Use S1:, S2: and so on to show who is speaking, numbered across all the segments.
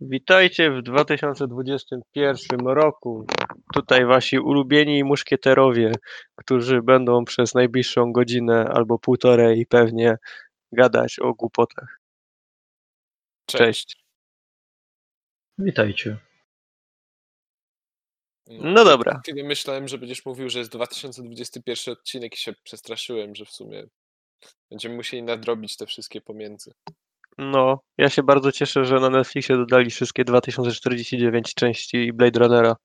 S1: Witajcie w 2021 roku. Tutaj wasi ulubieni muszkieterowie, którzy będą przez najbliższą godzinę albo półtorej pewnie gadać o głupotach. Cześć.
S2: Witajcie.
S1: No dobra.
S3: Kiedy myślałem, że będziesz mówił, że jest 2021 odcinek i się przestraszyłem, że w sumie będziemy musieli nadrobić te wszystkie pomiędzy.
S1: No, ja się bardzo cieszę, że na Netflixie dodali wszystkie 2049 części Blade Runnera.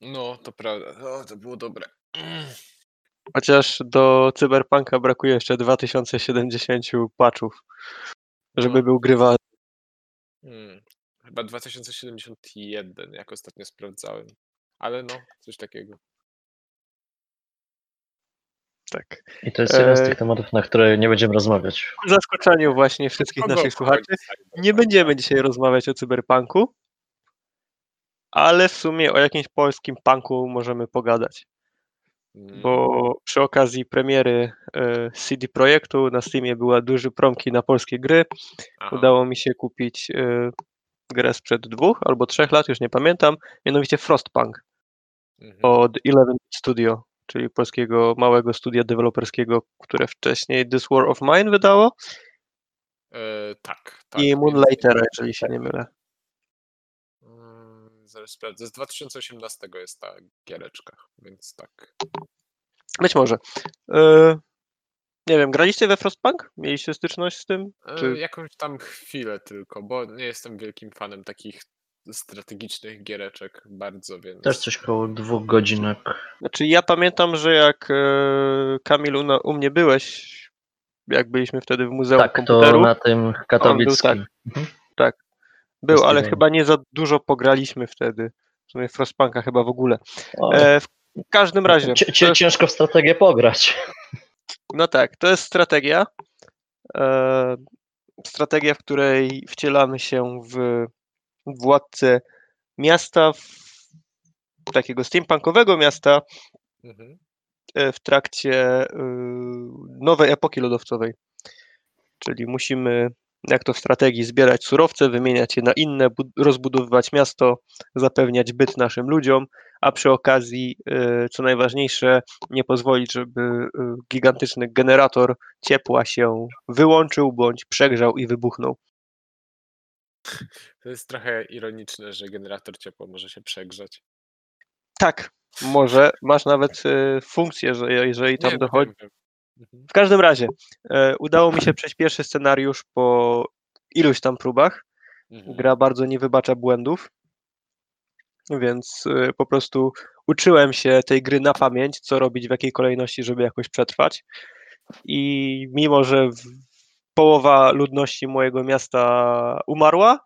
S3: No, to prawda. O, to było dobre.
S1: Chociaż do Cyberpunka brakuje jeszcze 2070 patchów, żeby
S3: No.
S1: był grywalny.
S3: Hmm. Chyba 2071, jak ostatnio sprawdzałem. Ale no, coś takiego.
S1: Tak.
S2: I to jest jeden z
S1: Eee.
S2: tych tematów, na które nie będziemy rozmawiać.
S1: Ku zaskoczeniu właśnie wszystkich
S3: Kogo
S1: naszych słuchaczy, nie będziemy dzisiaj rozmawiać o cyberpunku, ale w sumie o jakimś polskim punku możemy pogadać,
S3: Mm,
S1: bo przy okazji premiery e, CD Projektu na Steamie była duży promki na polskie gry.
S3: aha.
S1: Udało mi się kupić e, grę sprzed dwóch albo trzech lat, już nie pamiętam, mianowicie Frostpunk
S3: Mhm.
S1: od Eleven Studio, czyli polskiego małego studia deweloperskiego, które wcześniej This War of Mine wydało
S3: E, tak, tak.
S1: i Moonlightera,
S3: innymi.
S1: jeżeli się nie mylę.
S3: Mm, Zaraz sprawdzę. Z 2018 jest ta giereczka, więc tak.
S1: Być może. E, nie wiem, graliście we Frostpunk? Mieliście styczność z tym?
S3: E,
S1: Czy-
S3: Jakąś tam chwilę tylko, bo nie jestem wielkim fanem takich strategicznych giereczek bardzo, więc...
S2: Też coś koło dwóch godzinek.
S1: Znaczy ja pamiętam, że jak e, Kamil u, u mnie byłeś, jak byliśmy wtedy w Muzeum
S2: Tak, to
S1: Komputeru,
S2: na tym katowickim.
S1: tak. był, ale chyba nie za dużo pograliśmy wtedy. W sumie Frostpunka chyba w ogóle. E, w każdym razie, to jest,
S2: Ciężko w strategię pograć.
S1: no tak, to jest strategia. E, strategia, w której wcielamy się w władcę miasta, takiego steampunkowego miasta
S3: Mhm.
S1: e, w trakcie y, nowej epoki lodowcowej. Czyli musimy, jak to w strategii, zbierać surowce, wymieniać je na inne, bud- rozbudowywać miasto, zapewniać byt naszym ludziom, a przy okazji, y, co najważniejsze, nie pozwolić, żeby gigantyczny generator ciepła się wyłączył bądź przegrzał i wybuchnął.
S3: To jest trochę ironiczne, że generator ciepła może się przegrzać.
S1: Tak, może masz nawet y, funkcję, że jeżeli tam
S3: Nie,
S1: dochodzi.
S3: wiem, wiem. Mhm.
S1: W każdym razie, e, udało mi się przejść pierwszy scenariusz po iluś tam próbach.
S3: Mhm.
S1: Gra bardzo nie wybacza błędów, więc y, po prostu uczyłem się tej gry na pamięć, co robić w jakiej kolejności, żeby jakoś przetrwać. I mimo, że w- połowa ludności mojego miasta umarła,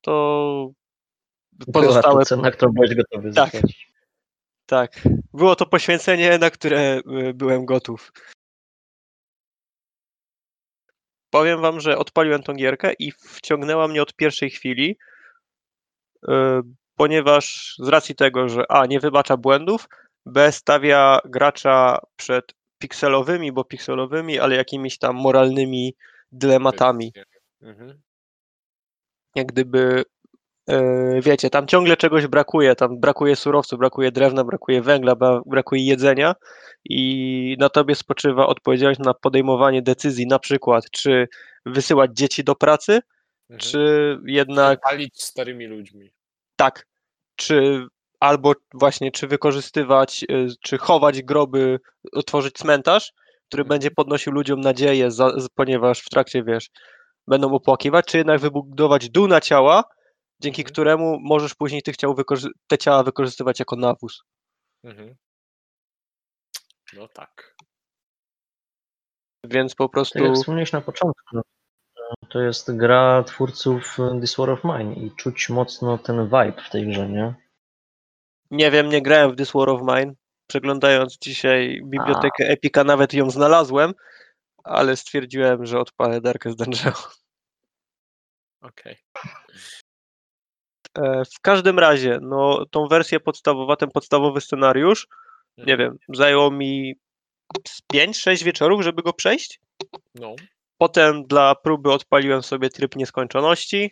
S1: to pozostałe
S2: cena, którą byłeś gotowy
S1: Tak.
S2: zapłacić.
S1: Tak, było to poświęcenie, na które y, byłem gotów. Powiem wam, że odpaliłem tą gierkę i wciągnęła mnie od pierwszej chwili, y, ponieważ z racji tego, że A nie wybacza błędów, B stawia gracza przed pikselowymi, bo pikselowymi, ale jakimiś tam moralnymi dylematami.
S3: Mhm.
S1: Jak gdyby, e, wiecie, tam ciągle czegoś brakuje, tam brakuje surowców, brakuje drewna, brakuje węgla, bra- brakuje jedzenia i na tobie spoczywa odpowiedzialność na podejmowanie decyzji, na przykład, czy wysyłać dzieci do pracy,
S3: Mhm.
S1: czy jednak
S3: Palić starymi ludźmi.
S1: tak, czy albo właśnie, czy wykorzystywać, y, czy chować groby, otworzyć cmentarz, który
S3: Mhm.
S1: będzie podnosił ludziom nadzieję, za, ponieważ w trakcie, wiesz, będą opłakiwać, czy jednak wybudować dół na ciała, dzięki
S3: Mhm.
S1: któremu możesz później tych ciał wykorzy- te ciała wykorzystywać jako nawóz.
S3: Mhm. No tak.
S1: Więc po
S2: Tak jak
S1: prostu
S2: wspomniałeś na początku, e, to jest gra twórców This War of Mine i czuć mocno ten vibe w tej grze, nie?
S1: Nie wiem, nie grałem w This War of Mine. Przeglądając dzisiaj bibliotekę Epika, nawet ją znalazłem, ale stwierdziłem, że odpalę Darkest Dungeon.
S3: Okej.
S1: E, W każdym razie, no, tą wersję podstawową, ten podstawowy scenariusz, nie
S3: Mhm.
S1: wiem, zajęło mi 5-6 wieczorów, żeby go przejść.
S3: No.
S1: Potem dla próby odpaliłem sobie tryb nieskończoności,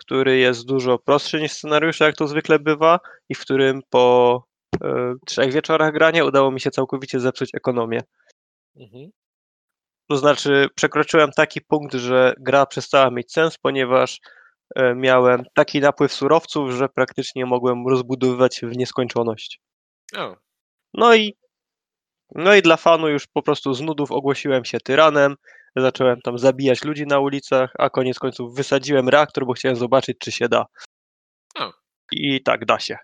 S1: który jest dużo prostszy niż scenariusze, jak to zwykle bywa, i w którym po e, trzech wieczorach grania udało mi się całkowicie zepsuć ekonomię.
S3: Mhm.
S1: To znaczy, przekroczyłem taki punkt, że gra przestała mieć sens, ponieważ e, miałem taki napływ surowców, że praktycznie mogłem rozbudowywać w nieskończoność.
S3: O,
S1: No i, no i dla fanu już po prostu z nudów ogłosiłem się tyranem, zacząłem tam zabijać ludzi na ulicach, a koniec końców wysadziłem reaktor, bo chciałem zobaczyć, czy się da.
S3: O.
S1: I tak, da się.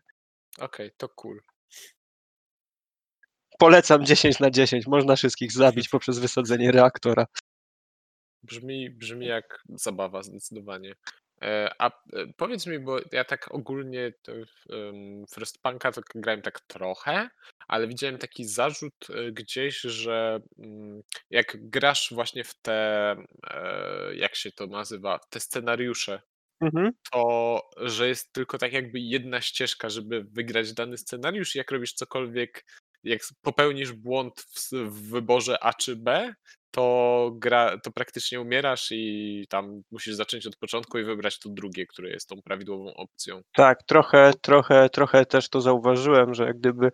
S3: okej, to cool.
S1: Polecam 10 na 10, można wszystkich zabić poprzez wysadzenie reaktora.
S3: Brzmi, brzmi jak zabawa zdecydowanie. E, A e, powiedz mi, bo ja tak ogólnie to em, Frostpunka to grałem tak trochę, ale widziałem taki zarzut e, gdzieś, że mm, jak grasz właśnie w te, jak się to nazywa, te scenariusze,
S1: Mhm.
S3: to że jest tylko tak jakby jedna ścieżka, żeby wygrać dany scenariusz i jak robisz cokolwiek, jak popełnisz błąd w, w wyborze A czy B, to gra, to praktycznie umierasz i tam musisz zacząć od początku i wybrać to drugie, które jest tą prawidłową opcją.
S1: Tak, trochę, trochę, trochę też to zauważyłem, że jak gdyby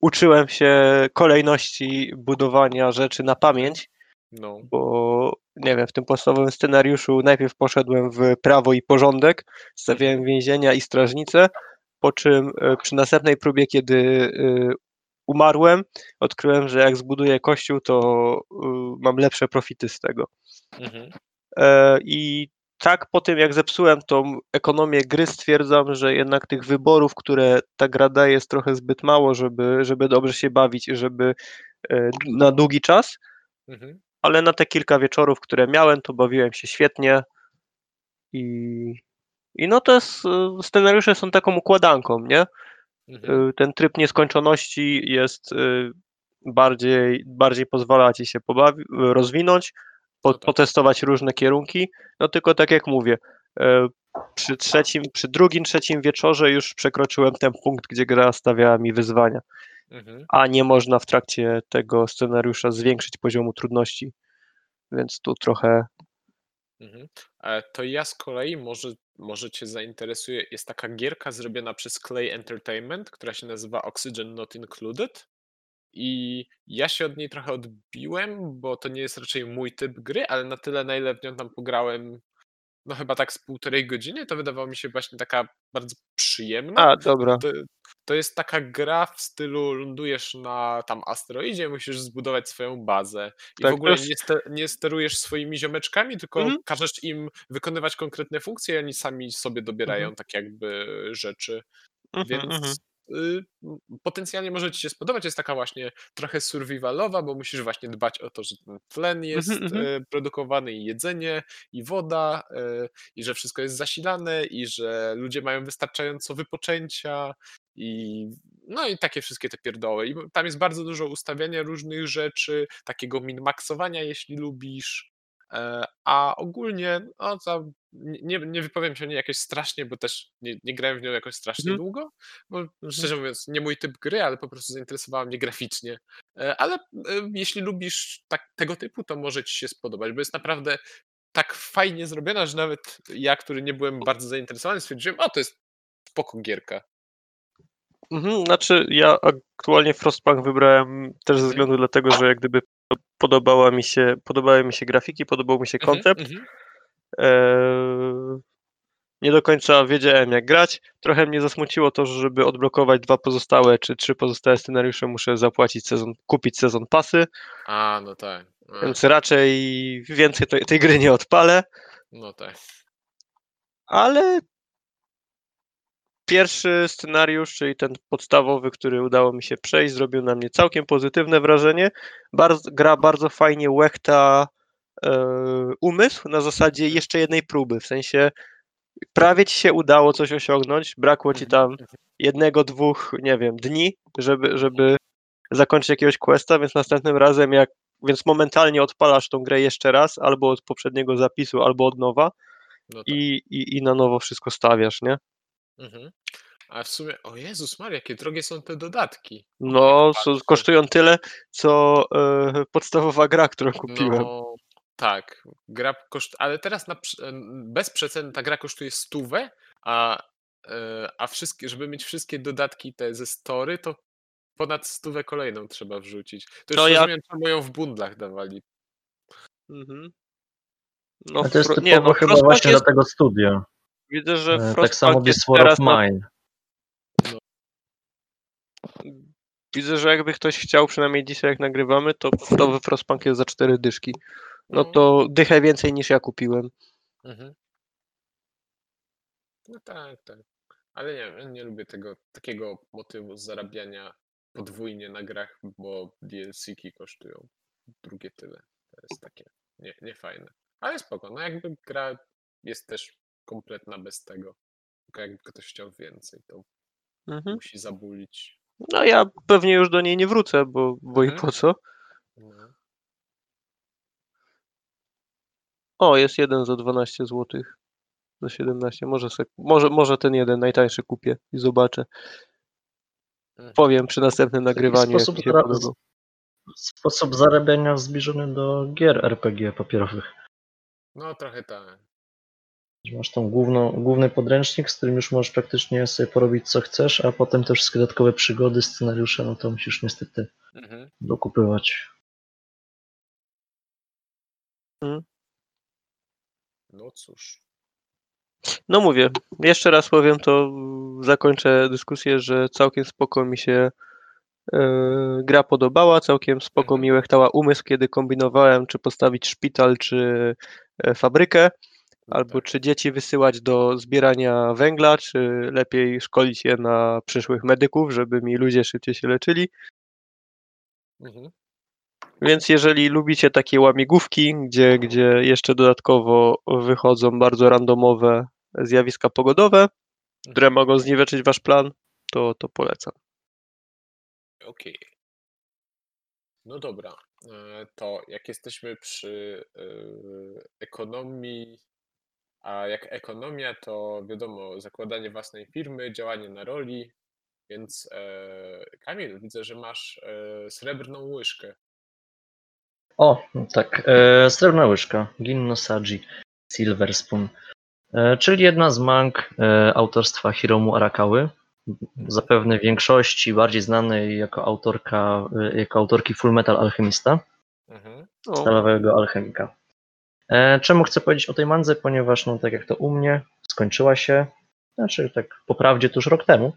S1: uczyłem się kolejności budowania rzeczy na pamięć,
S3: No.
S1: bo nie wiem, w tym podstawowym scenariuszu najpierw poszedłem w prawo i porządek, stawiałem więzienia i strażnice, po czym e, przy następnej próbie, kiedy e, umarłem, odkryłem, że jak zbuduję kościół, to e, mam lepsze profity z tego.
S3: Mhm.
S1: E, I tak po tym, jak zepsułem tą ekonomię gry, stwierdzam, że jednak tych wyborów, które ta gra daje, jest trochę zbyt mało, żeby, żeby dobrze się bawić i żeby e, na długi czas,
S3: Mhm.
S1: ale na te kilka wieczorów, które miałem, to bawiłem się świetnie i, i no to jest, scenariusze są taką układanką, nie?
S3: Mhm.
S1: Y, Ten tryb nieskończoności jest y, bardziej, bardziej pozwala ci się pobawi, rozwinąć, po,
S3: No tak.
S1: potestować różne kierunki. No tylko tak jak mówię, e, przy trzecim, przy drugim, trzecim wieczorze już przekroczyłem ten punkt, gdzie gra stawiała mi wyzwania,
S3: Mhm.
S1: a nie można w trakcie tego scenariusza zwiększyć poziomu trudności. Więc tu trochę.
S3: Mhm. E, To ja z kolei może, może Cię zainteresuje. Jest taka gierka zrobiona przez Clay Entertainment, która się nazywa Oxygen Not Included. I ja się od niej trochę odbiłem, bo to nie jest raczej mój typ gry, ale na tyle, na ile w nią tam pograłem, no chyba tak z półtorej godziny, to wydawała mi się właśnie taka bardzo przyjemna.
S1: A, dobra.
S3: To, to jest taka gra w stylu lądujesz na tam asteroidzie, musisz zbudować swoją bazę i
S1: Tak,
S3: w ogóle nie, ste, nie sterujesz swoimi ziomeczkami, tylko
S1: Mhm.
S3: każesz im wykonywać konkretne funkcje i oni sami sobie dobierają
S1: Mhm.
S3: tak jakby rzeczy.
S1: Mhm,
S3: Więc
S1: mhm.
S3: Potencjalnie może ci się spodobać. Jest taka właśnie trochę survivalowa, bo musisz właśnie dbać o to, że ten tlen jest
S1: mhm.
S3: y, produkowany i jedzenie, i woda, y, i że wszystko jest zasilane, i że ludzie mają wystarczająco wypoczęcia, i no i takie wszystkie te pierdoły. I tam jest bardzo dużo ustawiania różnych rzeczy, takiego min-maxowania, jeśli lubisz. E, A ogólnie, no nie, nie- wypowiem się o niej jakoś strasznie, bo też nie, nie grałem w nią jakoś strasznie
S1: Mhm.
S3: długo, bo szczerze mówiąc, nie mój typ gry, ale po prostu zainteresowała mnie graficznie. E, Ale e, jeśli lubisz tak, tego typu, to może ci się spodobać, bo jest naprawdę tak fajnie zrobiona, że nawet ja, który nie byłem bardzo zainteresowany, stwierdziłem, o to jest spoko gierka.
S1: Mhm, znaczy ja aktualnie Frostpunk wybrałem też ze
S3: Mhm.
S1: względu dlatego, że jak gdyby podobała mi się, podobały mi się grafiki, podobał mi się
S3: Mhm,
S1: koncept.
S3: mhm.
S1: Eee, nie do końca wiedziałem jak grać. Trochę mnie zasmuciło to, że żeby odblokować dwa pozostałe czy trzy pozostałe scenariusze muszę zapłacić sezon, kupić sezon pasy,
S3: A, no tak. A,
S1: więc raczej więcej tej, tej gry nie odpalę,
S3: No tak.
S1: ale pierwszy scenariusz, czyli ten podstawowy, który udało mi się przejść, zrobił na mnie całkiem pozytywne wrażenie. Bardzo, gra bardzo fajnie łechta e, umysł na zasadzie jeszcze jednej próby, w sensie prawie ci się udało coś osiągnąć, brakło ci
S3: Mhm,
S1: tam
S3: mhm.
S1: jednego, dwóch, nie wiem, dni, żeby, żeby zakończyć jakiegoś questa, więc następnym razem jak, więc momentalnie odpalasz tą grę jeszcze raz, albo od poprzedniego zapisu, albo od nowa
S3: No tak.
S1: i, i, i na nowo wszystko stawiasz, nie?
S3: Mhm. A w sumie, o Jezus Maria, jakie drogie są te dodatki.
S1: No,
S3: patrzę.
S1: kosztują tyle, co e, podstawowa gra, którą kupiłem.
S3: No, Tak, gra koszt... ale teraz na, bez przeceny ta gra kosztuje stówę, a, e, a wszystkie, żeby mieć wszystkie dodatki te ze story, to ponad stówę kolejną trzeba wrzucić. To już
S1: To ja-
S3: rozumiem, czemu ją w bundlach dawali.
S1: Mhm. No,
S2: A to jest typowo
S1: nie, no,
S2: chyba właśnie
S1: jest,
S2: dla tego studia.
S1: Widzę, że
S2: E,
S1: Frostpunk
S2: Tak samo
S1: jest
S2: War of
S1: teraz na,
S2: Mine.
S1: Widzę, że jakby ktoś chciał, przynajmniej dzisiaj jak nagrywamy, to podstawowy Frostpunk jest za cztery dyszki. No to dychę więcej niż ja kupiłem.
S3: Mhm. No tak, tak. Ale nie, nie lubię tego takiego motywu zarabiania podwójnie na grach, bo DLC-ki kosztują drugie tyle. To jest takie nie, niefajne. Ale spoko, no jakby gra jest też kompletna bez tego. Tylko jakby ktoś chciał więcej, to
S1: Mhm.
S3: musi zabulić.
S1: No ja pewnie już do niej nie wrócę, bo, bo i
S3: Mhm.
S1: po co?
S3: No.
S1: O, jest jeden za 12 zł. Za 17. Może, se, może, może ten jeden najtańszy kupię i zobaczę.
S3: Mhm.
S1: Powiem przy następnym nagrywaniu, jak
S2: sposób zara-
S1: podobał.
S2: Sposób zarabiania zbliżony do gier RPG papierowych.
S3: no trochę tak.
S2: Masz tą główną, główny podręcznik, z którym już możesz praktycznie sobie porobić co chcesz, a potem te wszystkie dodatkowe przygody, scenariusze, no to musisz niestety
S3: Mhm.
S2: dokupywać.
S3: No cóż.
S1: No mówię, jeszcze raz powiem, to zakończę dyskusję, że całkiem spoko mi się e, gra podobała, całkiem spoko
S3: Mhm.
S1: mi łechtała umysł, kiedy kombinowałem, czy postawić szpital, czy e, fabrykę, albo
S3: tak.
S1: czy dzieci wysyłać do zbierania węgla, czy lepiej szkolić je na przyszłych medyków, żeby mi ludzie szybciej się leczyli.
S3: Mhm.
S1: Więc jeżeli lubicie takie łamigłówki, gdzie, gdzie jeszcze dodatkowo wychodzą bardzo randomowe zjawiska pogodowe, które mogą zniweczyć wasz plan, to, to polecam.
S3: Okej. No dobra, e, to jak jesteśmy przy e, ekonomii, a jak ekonomia, to wiadomo, zakładanie własnej firmy, działanie na roli, więc e, Kamil, widzę, że masz e, srebrną łyżkę.
S2: O, tak, e, srebrna łyżka, Ginno Saji, Silver Spoon, e, czyli jedna z mang e, autorstwa Hiromu Arakały, zapewne większości bardziej znanej jako autorka, e, jako autorki Full Metal Alchemista,
S3: Mhm.
S1: O,
S2: stalowego alchemika. E, czemu chcę powiedzieć o tej mandze? Ponieważ, no tak jak to u mnie, skończyła się, znaczy tak po prawdzie tuż rok temu,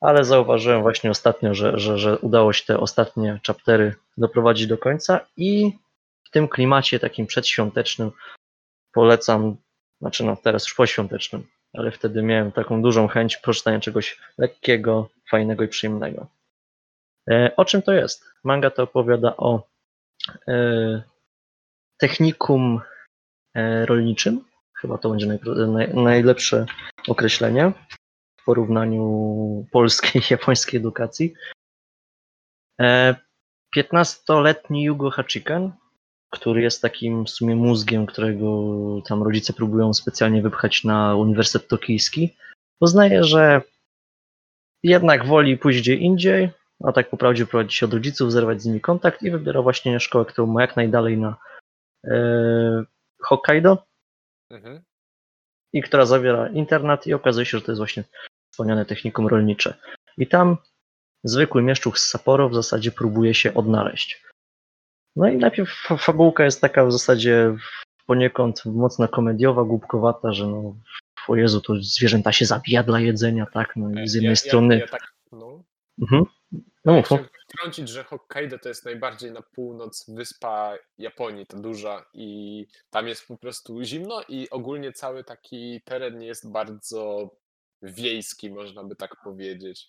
S2: ale zauważyłem właśnie ostatnio, że, że, że udało się te ostatnie chaptery doprowadzić do końca i w tym klimacie takim przedświątecznym polecam, znaczy no teraz już poświątecznym, ale wtedy miałem taką dużą chęć przeczytania czegoś lekkiego, fajnego i przyjemnego. E, o czym to jest? Manga to opowiada o e, technikum rolniczym. Chyba to będzie najlepsze określenie w porównaniu polskiej i japońskiej edukacji. E, 15-letni Yugo Hachikan, który jest takim w sumie mózgiem, którego tam rodzice próbują specjalnie wypchać na Uniwersytet Tokijski, uznaje, że jednak woli pójść gdzie indziej, a tak po prawdzie prowadzi się od rodziców, zerwać z nimi kontakt i wybiera właśnie szkołę, którą ma jak najdalej na e, Hokkaido
S3: Mhm.
S2: i która zawiera internat i okazuje się, że to jest właśnie wspomniane technikum rolnicze. I tam zwykły mieszczuch z Sapporo w zasadzie próbuje się odnaleźć. No i najpierw fa- fabułka jest taka w zasadzie poniekąd mocno komediowa, głupkowata, że no o Jezu, to zwierzęta się zabija dla jedzenia, tak? No i z jednej
S3: ja,
S2: strony...
S3: Ja, ja tak, no,
S2: Mhm. No mów, mów.
S3: Wtrącić, że Hokkaido to jest najbardziej na północ wyspa Japonii, ta duża i tam jest po prostu zimno i ogólnie cały taki teren jest bardzo wiejski, można by tak powiedzieć.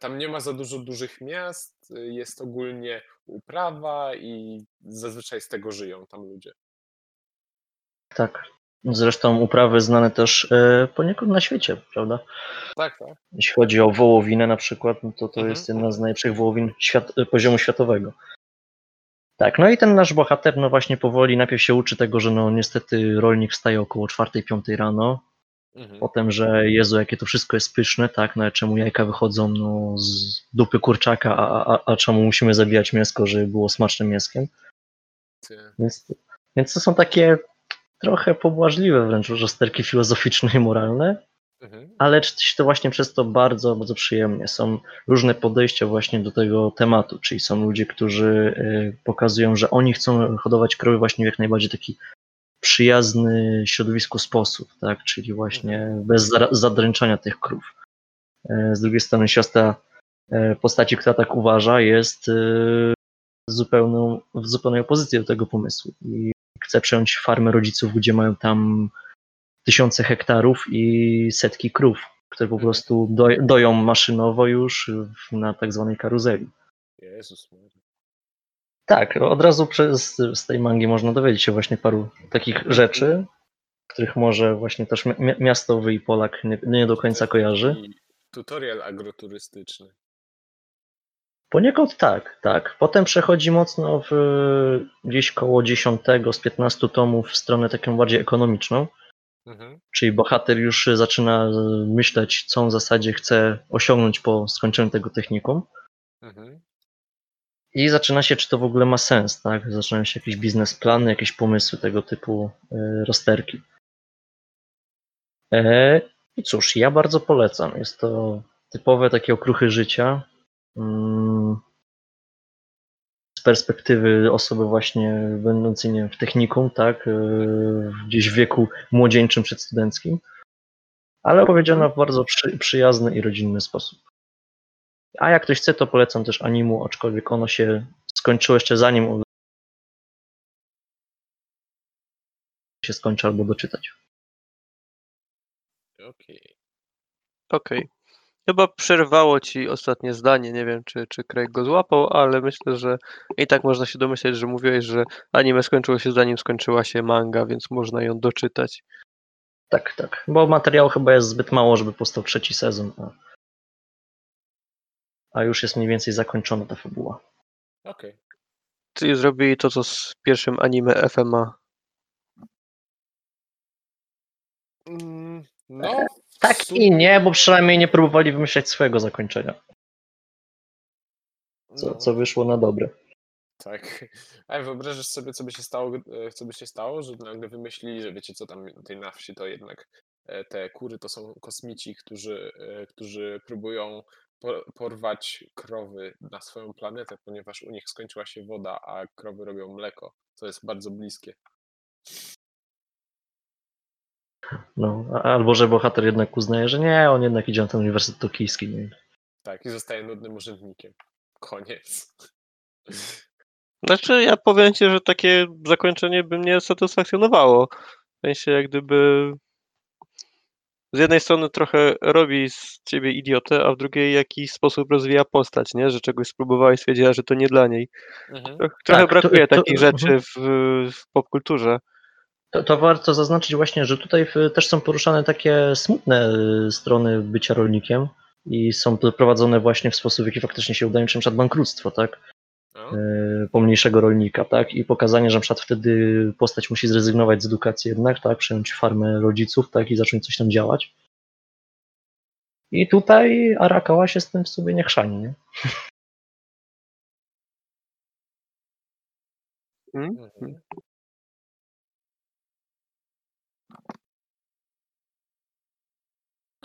S3: Tam nie ma za dużo dużych miast, jest ogólnie uprawa i zazwyczaj z tego żyją tam ludzie.
S2: Tak. Zresztą uprawy znane też e, poniekąd na świecie, prawda?
S3: Tak, tak.
S2: Jeśli chodzi o wołowinę na przykład, no to to
S3: Mhm,
S2: jest jedna z najlepszych wołowin świat, poziomu światowego. Tak, no i ten nasz bohater, no właśnie powoli najpierw się uczy tego, że no niestety rolnik wstaje około 4-5 rano,
S3: Mhm.
S2: potem, że Jezu, jakie to wszystko jest pyszne, tak, no czemu jajka wychodzą no, z dupy kurczaka, a, a, a czemu musimy zabijać mięsko, żeby było smacznym mięskiem? Więc Więc to są takie trochę pobłażliwe wręcz rozterki filozoficzne i moralne,
S3: Mhm.
S2: ale to właśnie przez to bardzo, bardzo przyjemnie. Są różne podejścia właśnie do tego tematu, czyli są ludzie, którzy y, pokazują, że oni chcą hodować krowy właśnie w jak najbardziej taki przyjazny środowisku sposób, tak, czyli właśnie bez zara- zadręczania tych krów. E, Z drugiej strony siostra e, postaci, która tak uważa, jest y, zupełną, w zupełnej opozycji do tego pomysłu i chce przejąć farmę rodziców, gdzie mają tam tysiące hektarów i setki krów, które po
S3: Mhm.
S2: prostu doj- doją maszynowo już na tak zwanej karuzeli.
S3: Jezus.
S2: Tak, od razu przez, z tej mangi można dowiedzieć się właśnie paru takich rzeczy, których może właśnie też mi- miastowy i Polak nie, nie do końca kojarzy.
S3: Tutorial agroturystyczny.
S2: Poniekąd tak, tak. Potem przechodzi mocno w gdzieś koło 10 z 15 tomów w stronę taką bardziej ekonomiczną,
S3: Mhm.
S2: czyli bohater już zaczyna myśleć, co on w zasadzie chce osiągnąć po skończeniu tego technikum.
S3: Mhm.
S2: I zaczyna się, czy to w ogóle ma sens, tak? Zaczynają się jakieś biznesplany, jakieś pomysły tego typu e, rozterki. E, I cóż, ja bardzo polecam. Jest to typowe takie okruchy życia. Perspektywy osoby właśnie będącej nie wiem, w technikum, tak? e, Gdzieś w wieku młodzieńczym, przedstudenckim. Ale opowiedziana w bardzo przy, przyjazny i rodzinny sposób. A jak ktoś chce, to polecam też animu, aczkolwiek ono się skończyło jeszcze zanim się skończy albo doczytać.
S3: Okej.
S1: Okej. Chyba przerwało ci ostatnie zdanie. Nie wiem, czy, czy Craig go złapał, ale myślę, że i tak można się domyśleć, że mówiłeś, że anime skończyło się zanim skończyła się manga, więc można ją doczytać.
S2: Tak, tak. Bo materiału chyba jest zbyt mało, żeby powstał trzeci sezon. A, a już jest mniej więcej zakończona ta fabuła.
S3: Okej.
S1: Czyli zrobili to, co z pierwszym anime FMA.
S3: Mm, No,
S2: Tak
S3: sumie-
S2: i nie, bo przynajmniej nie próbowali wymyślać swojego zakończenia, co,
S3: no,
S2: co wyszło na dobre.
S3: Tak. Ale wyobrażasz sobie, co by się stało, e, co by się stało, że nagle wymyślili, że wiecie co tam tej na wsi to jednak e, te kury to są kosmici, którzy, e, którzy próbują po- porwać krowy na swoją planetę, ponieważ u nich skończyła się woda, a krowy robią mleko, co jest bardzo bliskie.
S2: No, albo że bohater jednak uznaje, że nie, on jednak idzie na ten Uniwersytet Tokijski. Nie?
S3: Tak, i zostaje nudnym urzędnikiem. Koniec.
S1: Znaczy, ja powiem ci, że takie zakończenie by mnie satysfakcjonowało. W sensie, jak gdyby z jednej strony trochę robi z ciebie idiotę, a w drugiej jakiś sposób rozwija postać, nie? Że czegoś spróbowała i stwierdziła, że to nie dla niej.
S3: Mhm.
S1: Troch- Trochę
S2: to-
S1: brakuje
S2: to-
S1: takich
S2: mhm.
S1: rzeczy w, w popkulturze.
S2: To, to warto zaznaczyć właśnie, że tutaj w- też są poruszane takie smutne y, strony bycia rolnikiem i są to prowadzone właśnie w sposób, w jaki faktycznie się udaje, czy na przykład bankructwo, tak?
S3: No,
S2: Y, pomniejszego rolnika, tak? I pokazanie, że na przykład wtedy postać musi zrezygnować z edukacji jednak, tak? Przejąć farmę rodziców, tak? I zacząć coś tam działać. I tutaj Arakawa się z tym w sobie nie chrzani, nie?
S1: Mm?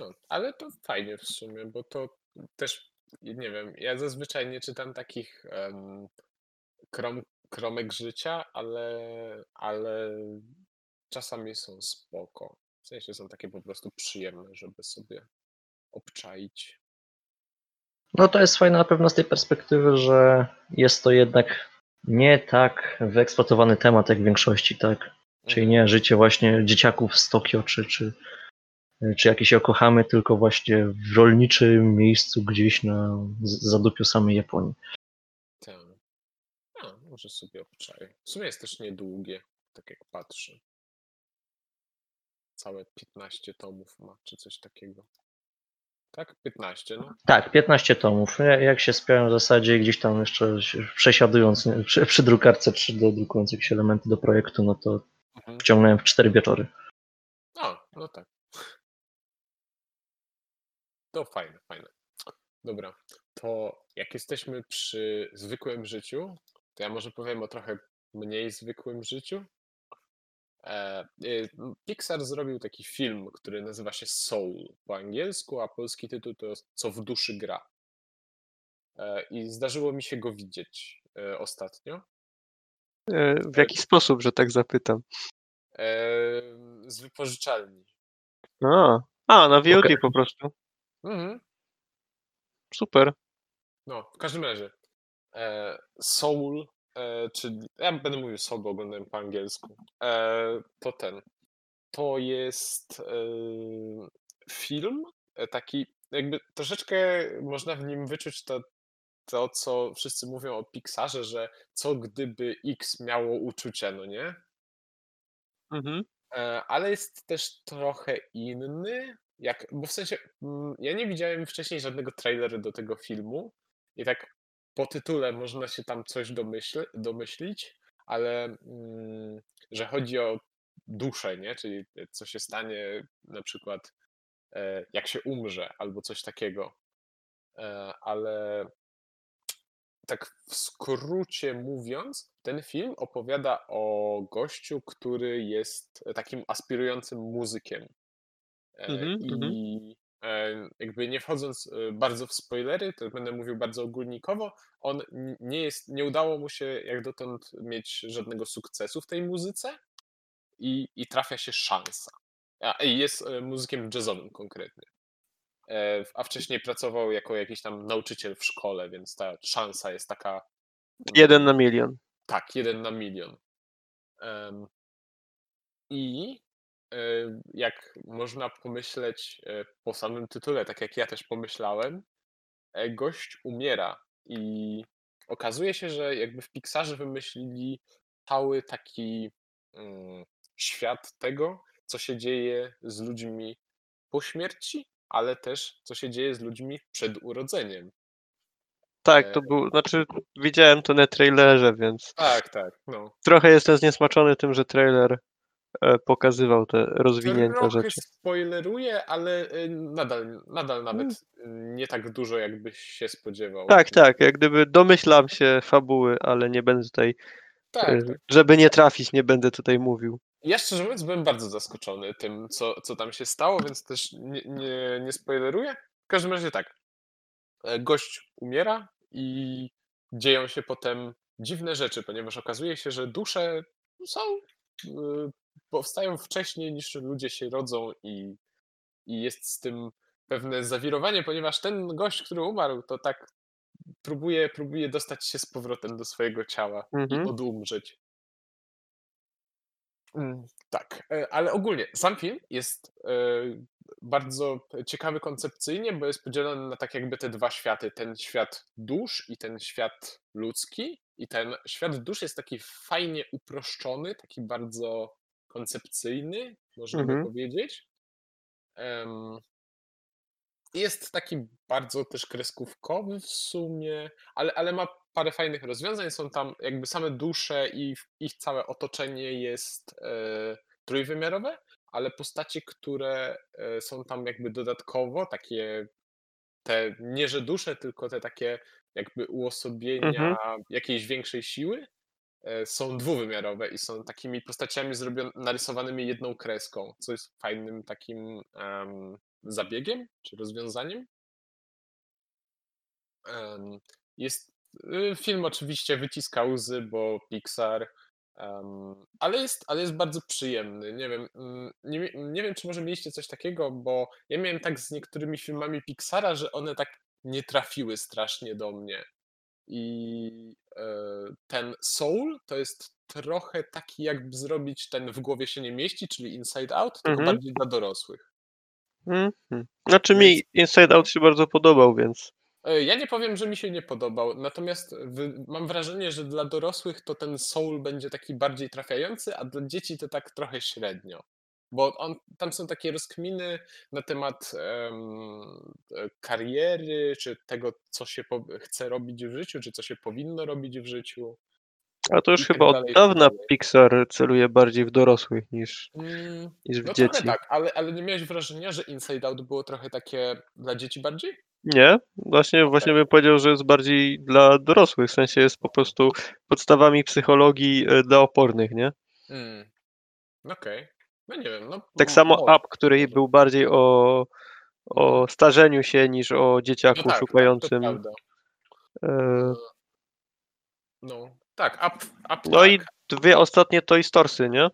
S3: No, ale to fajnie w sumie, bo to też, nie wiem, ja zazwyczaj nie czytam takich em, krom, kromek życia, ale, ale czasami są spoko. W sensie są takie po prostu przyjemne, żeby sobie obczaić.
S2: No to jest fajne na pewno z tej perspektywy, że jest to jednak nie tak wyeksploatowany temat jak w większości, tak? Czyli
S3: Mhm.
S2: nie życie właśnie dzieciaków z Tokio, czy, czy, czy jakieś się kochamy, tylko właśnie w rolniczym miejscu gdzieś na zadupiu samej Japonii.
S3: Tak. A, może sobie obczaję. W sumie jest też niedługie, tak jak patrzę. Całe 15 tomów ma, czy coś takiego. Tak? 15, no.
S2: Tak, 15 tomów. Ja- Jak się spiąłem w zasadzie gdzieś tam jeszcze przesiadując przy, przy drukarce 3D, drukując jakieś elementy do projektu, no to
S3: Mhm.
S2: wciągnąłem w 4 wieczory.
S3: A, no tak. To fajne, fajne. Dobra, to jak jesteśmy przy zwykłym życiu, to ja może powiem o trochę mniej zwykłym życiu. E, y, Pixar zrobił taki film, który nazywa się Soul po angielsku, a polski tytuł to Co w duszy gra. E, I zdarzyło mi się go widzieć e, ostatnio.
S1: W jaki sposób, że tak zapytam?
S3: E, Z wypożyczalni.
S1: A, a na VOD
S2: Okej.
S1: po prostu.
S3: Mhm.
S1: Super.
S3: No, w każdym razie. E, Soul, e, czyli. Ja będę mówił Soul, bo oglądałem po angielsku. E, to ten. To jest e, film e, taki, jakby troszeczkę można w nim wyczuć to, to, co wszyscy mówią o Pixarze, że co gdyby X miało uczucia, no nie?
S1: Mhm.
S3: E, ale jest też trochę inny, jak, bo w sensie mm, ja nie widziałem wcześniej żadnego traileru do tego filmu i tak po tytule można się tam coś domyśl, domyślić, ale mm, że chodzi o duszę, nie? Czyli co się stanie na przykład e, jak się umrze albo coś takiego. E, ale tak w skrócie mówiąc, ten film opowiada o gościu, który jest takim aspirującym muzykiem. E,
S1: Mhm, mhm.
S3: I e, jakby nie wchodząc e, bardzo w spoilery, to będę mówił bardzo ogólnikowo, on nie jest, nie udało mu się jak dotąd mieć żadnego sukcesu w tej muzyce i, i trafia się szansa. A, jest muzykiem jazzowym konkretnie. A wcześniej pracował jako jakiś tam nauczyciel w szkole, więc ta szansa jest taka.
S1: Jeden na milion.
S3: Tak, jeden na milion. I jak można pomyśleć e, po samym tytule, tak jak ja też pomyślałem, e, gość umiera i okazuje się, że jakby w Pixarze wymyślili cały taki mm, świat tego, co się dzieje z ludźmi po śmierci, ale też co się dzieje z ludźmi przed urodzeniem.
S1: Tak,
S3: E,
S1: to był, znaczy widziałem to na trailerze, więc
S3: Tak, tak, no.
S1: trochę jestem zniesmaczony tym, że trailer pokazywał te rozwinięte
S3: Trochę
S1: rzeczy.
S3: spoileruję, ale y, nadal, nadal nawet y, nie tak dużo, jakbyś się spodziewał.
S1: Tak, tak, jak gdyby domyślam się fabuły, ale nie będę tutaj,
S3: Tak,
S1: e,
S3: tak.
S1: żeby nie trafić, nie będę tutaj mówił.
S3: Ja szczerze mówiąc byłem bardzo zaskoczony tym, co, co tam się stało, więc też nie, nie, nie spoileruję. W każdym razie tak. E, Gość umiera i dzieją się potem dziwne rzeczy, ponieważ okazuje się, że dusze są, y, powstają wcześniej niż ludzie się rodzą i, i jest z tym pewne zawirowanie, ponieważ ten gość, który umarł, to tak próbuje, próbuje dostać się z powrotem do swojego ciała i
S1: Mhm.
S3: odumrzeć. Mm, Tak, e, ale ogólnie sam film jest e, bardzo ciekawy koncepcyjnie, bo jest podzielony na tak jakby te dwa światy. Ten świat dusz i ten świat ludzki. I ten świat dusz jest taki fajnie uproszczony, taki bardzo koncepcyjny, można by
S1: Mhm.
S3: powiedzieć. Em, Jest taki bardzo też kreskówkowy w sumie, ale, ale ma parę fajnych rozwiązań. Są tam jakby same dusze i ich całe otoczenie jest e, trójwymiarowe, ale postacie, które e, są tam jakby dodatkowo, takie te nie że dusze, tylko te takie jakby uosobienia
S1: Mhm.
S3: jakiejś większej siły, są dwuwymiarowe i są takimi postaciami narysowanymi jedną kreską, co jest fajnym takim em, zabiegiem czy rozwiązaniem. Em, Jest y, film oczywiście wyciska łzy, bo Pixar, em, ale jest, ale jest bardzo przyjemny. Nie wiem, mm, nie, nie wiem, czy może mieliście coś takiego, bo ja miałem tak z niektórymi filmami Pixara, że one tak nie trafiły strasznie do mnie. I e, ten Soul to jest trochę taki, jakby zrobić ten w głowie się nie mieści, czyli Inside Out, tylko
S1: Mhm.
S3: bardziej dla dorosłych.
S1: Mhm. Znaczy
S3: Więc-
S1: mi Inside Out się bardzo podobał, więc
S3: E, Ja nie powiem, że mi się nie podobał, natomiast mam wrażenie, że dla dorosłych to ten Soul będzie taki bardziej trafiający, a dla dzieci to tak trochę średnio. Bo on, tam są takie rozkminy na temat em, e, kariery, czy tego, co się po, chce robić w życiu, czy co się powinno robić w życiu.
S1: a to już
S3: tak
S1: chyba od
S3: tak
S1: dawna. Pixar celuje bardziej w dorosłych niż,
S3: Mm,
S1: niż w
S3: No
S1: dzieci.
S3: tak, ale, ale nie miałeś wrażenia, że Inside Out było trochę takie dla dzieci bardziej?
S1: Nie, właśnie, właśnie bym powiedział, że jest bardziej dla dorosłych, w sensie jest po prostu podstawami psychologii e, dla opornych, nie?
S3: Mm. Okej. No nie wiem, no.
S1: Tak
S3: m-
S1: samo. Up, który był bardziej o, o starzeniu się niż o dzieciaku
S3: No tak, tak, to
S1: szukającym. e,
S3: No, tak, up, up
S1: No
S3: tak.
S1: i dwie ostatnie Toy Storsy, nie?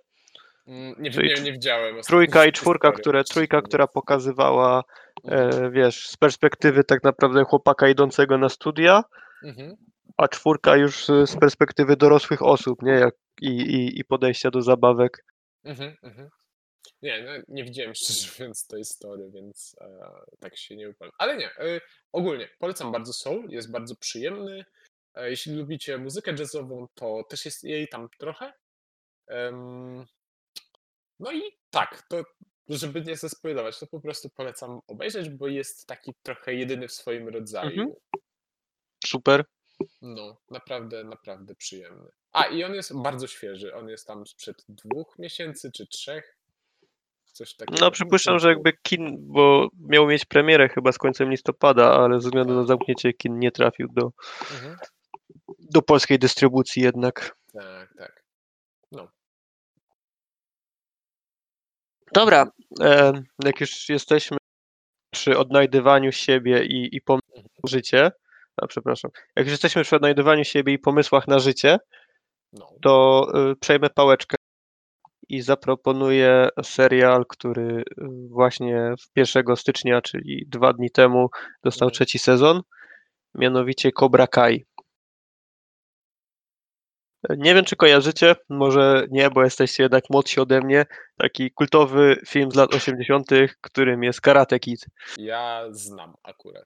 S3: Mm, Nie,
S1: czyli
S3: nie, nie widziałem.
S1: Trójka i czwórka,
S3: historii.
S1: które, trójka, która pokazywała,
S3: Mhm,
S1: e, wiesz, z perspektywy tak naprawdę chłopaka idącego na studia,
S3: mhm.
S1: a czwórka już z perspektywy dorosłych osób, nie? Jak, i, i, I podejścia do zabawek.
S3: Mhm, mhm. Nie, no, nie widziałem szczerze mówiąc tej historii, więc e, tak się nie upewniam. Ale nie, e, ogólnie polecam bardzo Soul, jest bardzo przyjemny. E, jeśli lubicie muzykę jazzową, to też jest jej tam trochę. No i tak, to żeby nie zespoilować, to po prostu polecam obejrzeć, bo jest taki trochę jedyny w swoim rodzaju.
S1: Mhm. Super.
S3: No, naprawdę, naprawdę przyjemny. A i on jest bardzo świeży. On jest tam sprzed dwóch miesięcy czy trzech. Coś takiego.
S1: No przypuszczam, że jakby kin, bo miał mieć premierę chyba z końcem listopada, ale ze względu na zamknięcie kin nie trafił do,
S3: Mhm.
S1: do polskiej dystrybucji jednak.
S3: Tak, tak.
S1: Dobra, e, jak już jesteśmy przy odnajdywaniu siebie i, i pomysłach na życie, a przepraszam, jak już jesteśmy przy odnajdywaniu siebie i pomysłach na życie,
S3: No.
S1: to y, przejmę pałeczkę i zaproponuję serial, który y, właśnie w 1 stycznia, czyli dwa dni temu, dostał
S3: Mhm.
S1: trzeci sezon, mianowicie Cobra Kai. Nie wiem, czy kojarzycie, może nie, bo jesteście jednak młodsi ode mnie. Taki kultowy film z lat 80., którym jest Karate Kid.
S3: Ja znam akurat.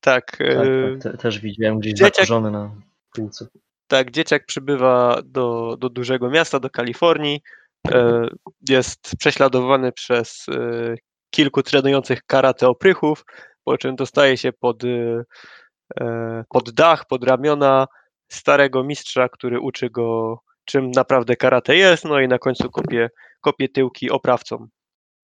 S1: Tak,
S2: Tak,
S1: y,
S2: tak te, też widziałem gdzieś
S1: Dzieciak-
S2: zakorzony na półce.
S1: Tak, dzieciak przybywa do, do dużego miasta, do Kalifornii. e, Jest prześladowany przez e, kilku trenujących karate oprychów, po czym dostaje się pod, e, pod dach, pod ramiona starego mistrza, który uczy go, czym naprawdę karate jest, no i na końcu kopie, kopie tyłki oprawcom.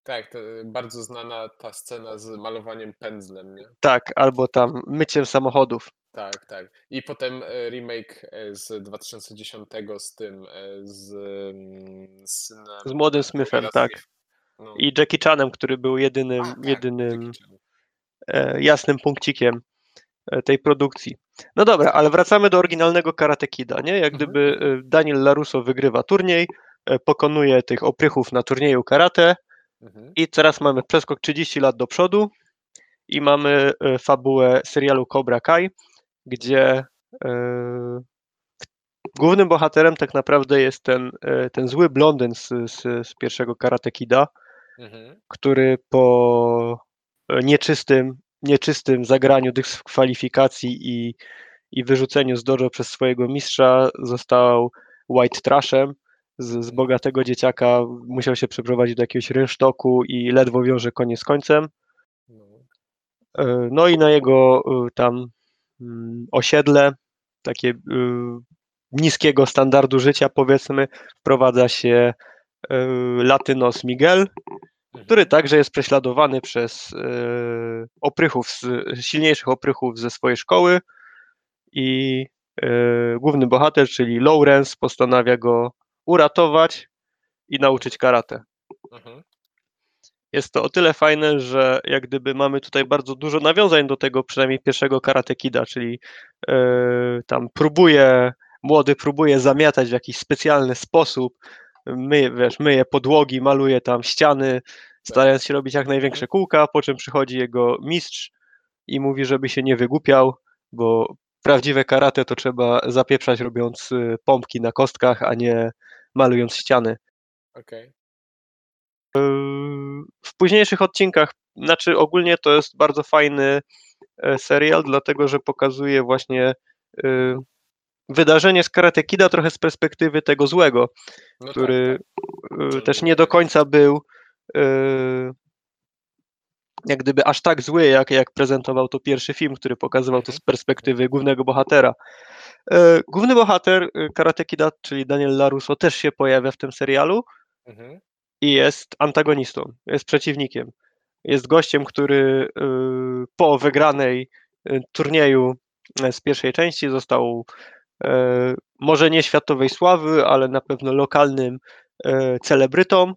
S3: Tak, bardzo znana ta scena z malowaniem pędzlem, nie?
S1: Tak, albo tam myciem samochodów.
S3: Tak, tak. I potem e, remake e, z 2010 z tym, e, z, mm, z synem
S1: Z młodym Smithem, tak.
S3: No.
S1: I Jackie Chanem, który był jedynym,
S3: A, tak,
S1: jedynym jasnym punkcikiem tej produkcji. No dobra, ale wracamy do oryginalnego Karate Kida, nie? Jak
S3: Mhm,
S1: gdyby Daniel LaRusso wygrywa turniej, pokonuje tych oprychów na turnieju karate
S3: Mhm.
S1: i teraz mamy przeskok 30 lat do przodu i mamy fabułę serialu Cobra Kai, gdzie e, głównym bohaterem tak naprawdę jest ten, e, ten zły blondyn z, z, z pierwszego Karate Kida,
S3: Mhm.
S1: który po e, nieczystym, nieczystym zagraniu dyskwalifikacji i, i wyrzuceniu z dojo przez swojego mistrza został white trashem. Z, z bogatego dzieciaka musiał się przeprowadzić do jakiegoś rynsztoku i ledwo wiąże koniec z końcem.
S3: No.
S1: No i na jego tam osiedle, takie e, niskiego standardu życia powiedzmy, wprowadza się e, Latynos Miguel, który
S3: Mhm.
S1: także jest prześladowany przez e, oprychów, silniejszych oprychów ze swojej szkoły i główny bohater, czyli Lawrence, postanawia go uratować i nauczyć karate.
S3: Mhm.
S1: Jest to o tyle fajne, że jak gdyby mamy tutaj bardzo dużo nawiązań do tego przynajmniej pierwszego Karate Kida, czyli e, tam próbuje, młody próbuje zamiatać w jakiś specjalny sposób, myje, wiesz, myje podłogi, maluje tam ściany, starając się robić jak największe kółka, po czym przychodzi jego mistrz i mówi, żeby się nie wygłupiał, bo prawdziwe karate to trzeba zapieprzać robiąc y, pompki na kostkach, a nie malując ściany.
S3: Okej.
S1: W późniejszych odcinkach, znaczy ogólnie to jest bardzo fajny e, serial, dlatego że pokazuje właśnie y, wydarzenie z Karate Kida trochę z perspektywy tego złego,
S3: No
S1: który
S3: tak, Czyli
S1: też nie do
S3: tak.
S1: końca był y, jak gdyby aż tak zły, jak, jak prezentował to pierwszy film, który pokazywał to z
S3: Mhm.
S1: perspektywy głównego bohatera. E, Główny bohater Karate Kida, czyli Daniel LaRusso, też się pojawia w tym serialu
S3: tak. Mhm.
S1: I jest antagonistą, jest przeciwnikiem. Jest gościem, który y, po wygranej y, turnieju e, z pierwszej części został może nie światowej sławy, ale na pewno lokalnym celebrytą,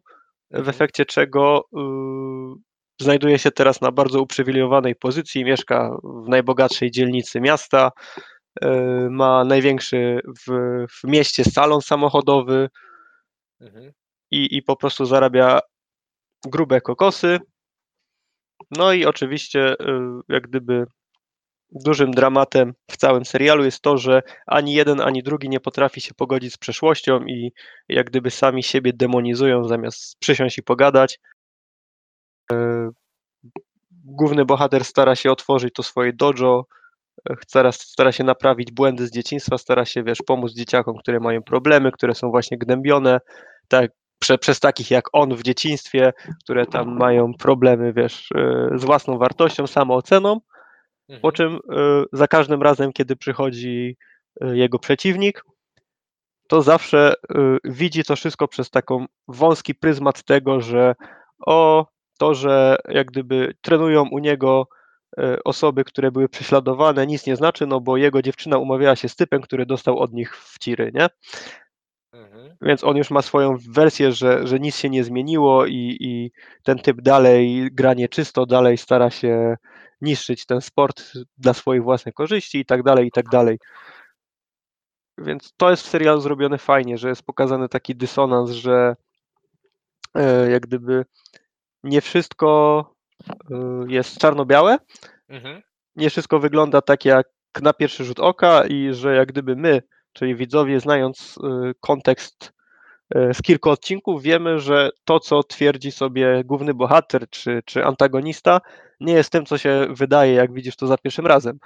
S1: w
S3: Mhm.
S1: efekcie czego y, znajduje się teraz na bardzo uprzywilejowanej pozycji, mieszka w najbogatszej dzielnicy miasta, y, ma największy w, w mieście salon samochodowy
S3: Mhm.
S1: I, i po prostu zarabia grube kokosy. No i oczywiście y, jak gdyby dużym dramatem w całym serialu jest to, że ani jeden, ani drugi nie potrafi się pogodzić z przeszłością i jak gdyby sami siebie demonizują zamiast przysiąść i pogadać. E, Główny bohater stara się otworzyć to swoje dojo, stara, stara się naprawić błędy z dzieciństwa, stara się, wiesz, pomóc dzieciakom, które mają problemy, które są właśnie gnębione, tak, prze, przez takich jak on w dzieciństwie, które tam mają problemy, wiesz, e, z własną wartością, samooceną. Po
S3: Mhm.
S1: czym y, za każdym razem, kiedy przychodzi y, jego przeciwnik, to zawsze widzi to wszystko przez taką wąski pryzmat tego, że o to, że jak gdyby trenują u niego osoby, które były prześladowane, nic nie znaczy, no bo jego dziewczyna umawiała się z typem, który dostał od nich w ciry, nie?
S3: Mhm.
S1: Więc on już ma swoją wersję, że, że nic się nie zmieniło i, i ten typ dalej gra nieczysto, dalej stara się niszczyć ten sport dla swoich własnych korzyści i tak dalej, i tak dalej. Więc to jest w serialu zrobione fajnie, że jest pokazany taki dysonans, że e, jak gdyby nie wszystko e, jest czarno-białe,
S3: Mhm.
S1: nie wszystko wygląda tak jak na pierwszy rzut oka i że jak gdyby my, czyli widzowie, znając y, kontekst y, z kilku odcinków, wiemy, że to, co twierdzi sobie główny bohater czy, czy antagonista, nie jest tym, co się wydaje, jak widzisz to za pierwszym razem.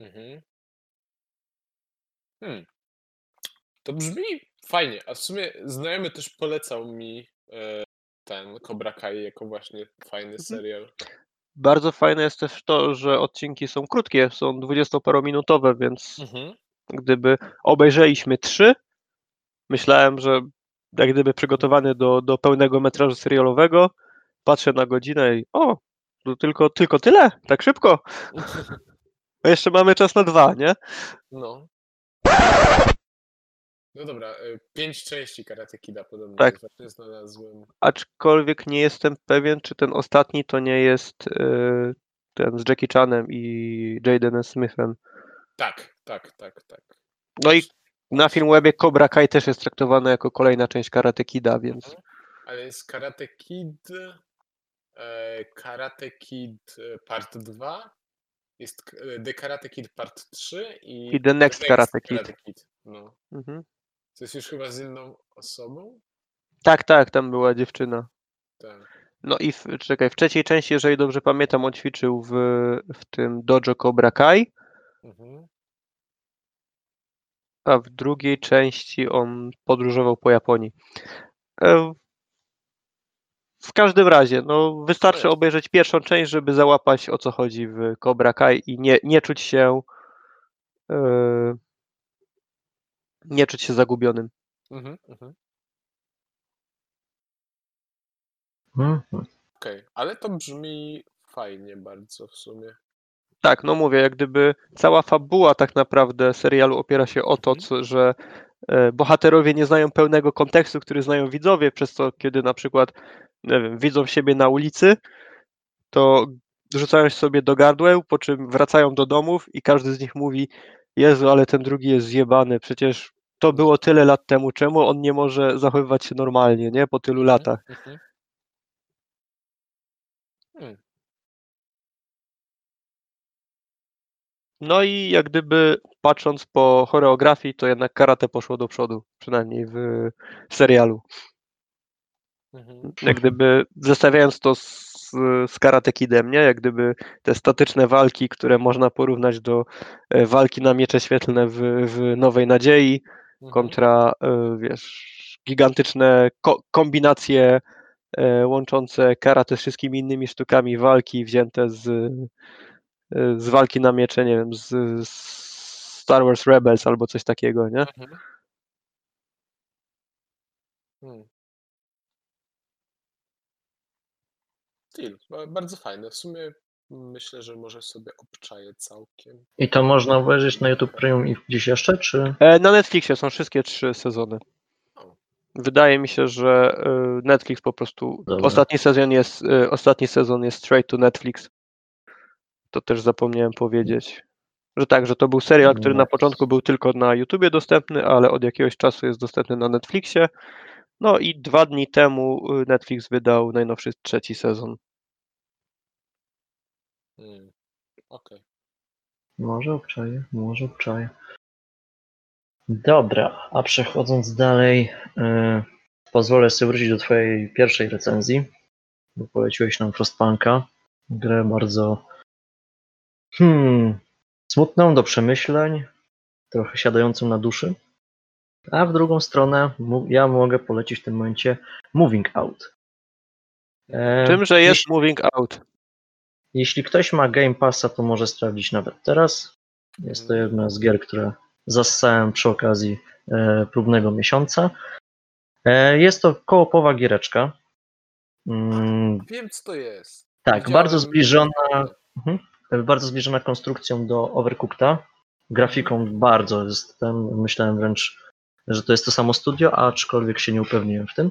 S3: Mhm. Hmm. To brzmi fajnie, a w sumie znajomy też polecał mi e, ten Cobra Kai jako właśnie fajny serial.
S1: Bardzo fajne jest też to, że odcinki są krótkie, są 20-parominutowe, więc
S3: Mhm.
S1: Gdyby obejrzeliśmy trzy, myślałem, że jak gdyby przygotowany do, do pełnego metrażu serialowego, patrzę na godzinę i o, to tylko, tylko tyle, tak szybko. No jeszcze mamy czas na dwa, nie?
S3: No. No dobra, e, pięć części Karate Kida podobno
S1: Tak.
S3: właśnie znalazłem.
S1: Aczkolwiek nie jestem pewien, czy ten ostatni to nie jest y, ten z Jackie Chanem i Jadenem Smithem.
S3: Tak, tak, tak, tak.
S1: No i na Filmwebie Cobra Kai też jest traktowana jako kolejna część Karate Kida, więc
S3: Mhm. Ale jest Karate Kid, e, Karate Kid e, Part 2, jest e, The Karate Kid Part 3 i,
S1: I The Next Karate Kid.
S3: No.
S1: mhm.
S3: To jest już chyba z inną osobą?
S1: tak, tak, tam była dziewczyna.
S3: Tak.
S1: No i w, czekaj, w trzeciej części, jeżeli dobrze pamiętam, on ćwiczył w, w tym dojo Cobra Kai,
S3: Mhm.
S1: a w drugiej części on podróżował po Japonii. E, W każdym razie, no wystarczy
S3: Jasne.
S1: obejrzeć pierwszą część, żeby załapać o co chodzi w Cobra Kai i nie, nie czuć się e, nie czuć się zagubionym.
S3: Mhm, mhm.
S2: Mhm.
S3: Okej, ale to brzmi fajnie bardzo w sumie.
S1: Tak, no mówię, jak gdyby cała fabuła tak naprawdę serialu opiera się o to,
S3: Mhm.
S1: co, że e, bohaterowie nie znają pełnego kontekstu, który znają widzowie, przez co kiedy na przykład nie wiem, widzą siebie na ulicy, to rzucają się sobie do gardła, po czym wracają do domów i każdy z nich mówi Jezu, ale ten drugi jest zjebany, przecież to było tyle lat temu, czemu on nie może zachowywać się normalnie, nie? Po tylu
S3: Mhm,
S1: latach.
S3: mhm. Hmm.
S1: No i jak gdyby patrząc po choreografii, to jednak karate poszło do przodu, przynajmniej w serialu.
S3: Mhm.
S1: Jak gdyby zestawiając to z, z Karate Kidem, nie? Jak gdyby te statyczne walki, które można porównać do e, walki na miecze świetlne w, w Nowej Nadziei,
S3: Mhm.
S1: kontra, e, wiesz, gigantyczne ko kombinacje e, łączące karate z wszystkimi innymi sztukami walki wzięte z, z walki na miecze, nie wiem, z, z Star Wars Rebels albo coś takiego, nie?
S3: Mhm. Hmm. Deal. Ba- Bardzo fajne. W sumie myślę, że może sobie obczaję całkiem.
S2: I to można obejrzeć na YouTube Premium i gdzieś jeszcze, czy?
S1: E, Na Netflixie są wszystkie trzy sezony. Wydaje mi się, że y, Netflix po prostu.
S2: Dobra.
S1: Ostatni sezon jest, y, ostatni sezon jest straight to Netflix. To też zapomniałem powiedzieć. Że tak, że to był serial, który na początku był tylko na YouTubie dostępny, ale od jakiegoś czasu jest dostępny na Netflixie. No i dwa dni temu y, Netflix wydał najnowszy trzeci sezon.
S3: Mm. Okej.
S2: Może obczaję, może obczaję. Dobra, a przechodząc dalej, yy, pozwolę sobie wrócić do twojej pierwszej recenzji, bo poleciłeś nam Frostpunka, grę bardzo hmm, smutną do przemyśleń, trochę siadającą na duszy. A w drugą stronę ja mogę polecić w tym momencie Moving Out. E,
S1: Czymże jest
S2: jeśli-
S1: Moving Out?
S2: Jeśli ktoś ma Game Passa, to może sprawdzić nawet teraz. Jest to jedna z gier, które zassałem przy okazji e, próbnego miesiąca. E, jest to kołopowa giereczka. Mm,
S3: Wiem, co to jest.
S2: tak,
S3: Widziałem-
S2: bardzo zbliżona, mhm, bardzo zbliżona konstrukcją do Overcookta. Grafiką bardzo jest ten, myślałem wręcz, że to jest to samo studio, aczkolwiek się nie upewniłem w tym.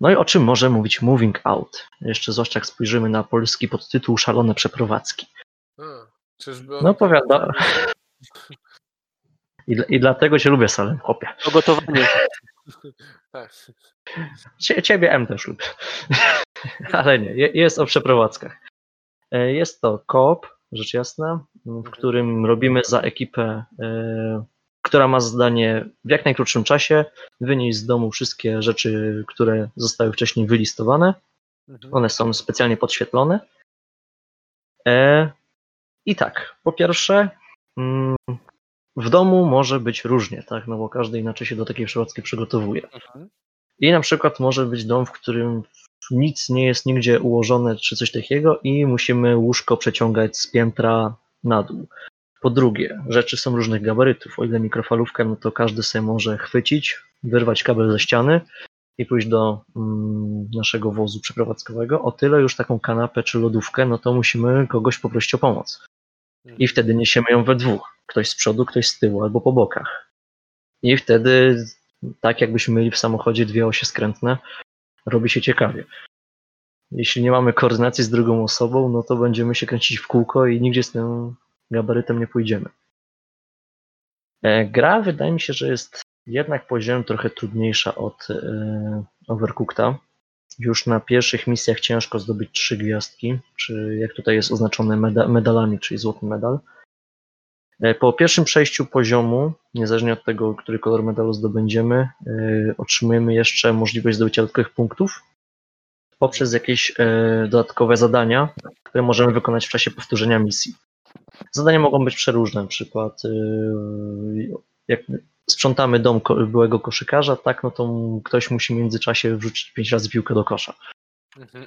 S2: No i o czym może mówić Moving Out? Jeszcze zwłaszcza jak spojrzymy na polski podtytuł Szalone przeprowadzki.
S3: Czyżby on
S2: No powiada. I, I dlatego cię lubię Salem, chłopie.
S1: To gotowanie.
S3: Tak.
S2: Cie, ciebie M też lubię. Ale nie, je- jest o przeprowadzkach. E, Jest to koop, rzecz jasna, w którym robimy za ekipę, e, która ma zadanie w jak najkrótszym czasie wynieść z domu wszystkie rzeczy, które zostały wcześniej wylistowane.
S3: Mhm.
S2: One są specjalnie podświetlone. E, I tak, po pierwsze, mm, w domu może być różnie, tak? No bo każdy inaczej się do takiej przeprowadzki przygotowuje.
S3: Mhm.
S2: I na przykład może być dom, w którym nic nie jest nigdzie ułożone czy coś takiego i musimy łóżko przeciągać z piętra na dół. Po drugie, rzeczy są różnych gabarytów. O ile mikrofalówkę, no to każdy sobie może chwycić, wyrwać kabel ze ściany i pójść do mm, naszego wozu przeprowadzkowego. O tyle już taką kanapę czy lodówkę, no to musimy kogoś poprosić o pomoc. I wtedy niesiemy ją we dwóch. Ktoś z przodu, ktoś z tyłu albo po bokach. I wtedy, tak jakbyśmy mieli w samochodzie dwie osie skrętne, robi się ciekawie. Jeśli nie mamy koordynacji z drugą osobą, no to będziemy się kręcić w kółko i nigdzie z tym gabarytem nie pójdziemy. E, Gra wydaje mi się, że jest jednak poziomem trochę trudniejsza od e, Overcookta. Już na pierwszych misjach ciężko zdobyć trzy gwiazdki, czy jak tutaj jest oznaczone meda medalami, czyli złoty medal. E, Po pierwszym przejściu poziomu, niezależnie od tego, który kolor medalu zdobędziemy, e, otrzymujemy jeszcze możliwość zdobycia dodatkowych punktów poprzez jakieś e, dodatkowe zadania, które możemy wykonać w czasie powtórzenia misji. Zadania mogą być przeróżne, na przykład jak sprzątamy dom byłego koszykarza, tak, no to ktoś musi w międzyczasie wrzucić pięć razy piłkę do kosza
S3: Mhm.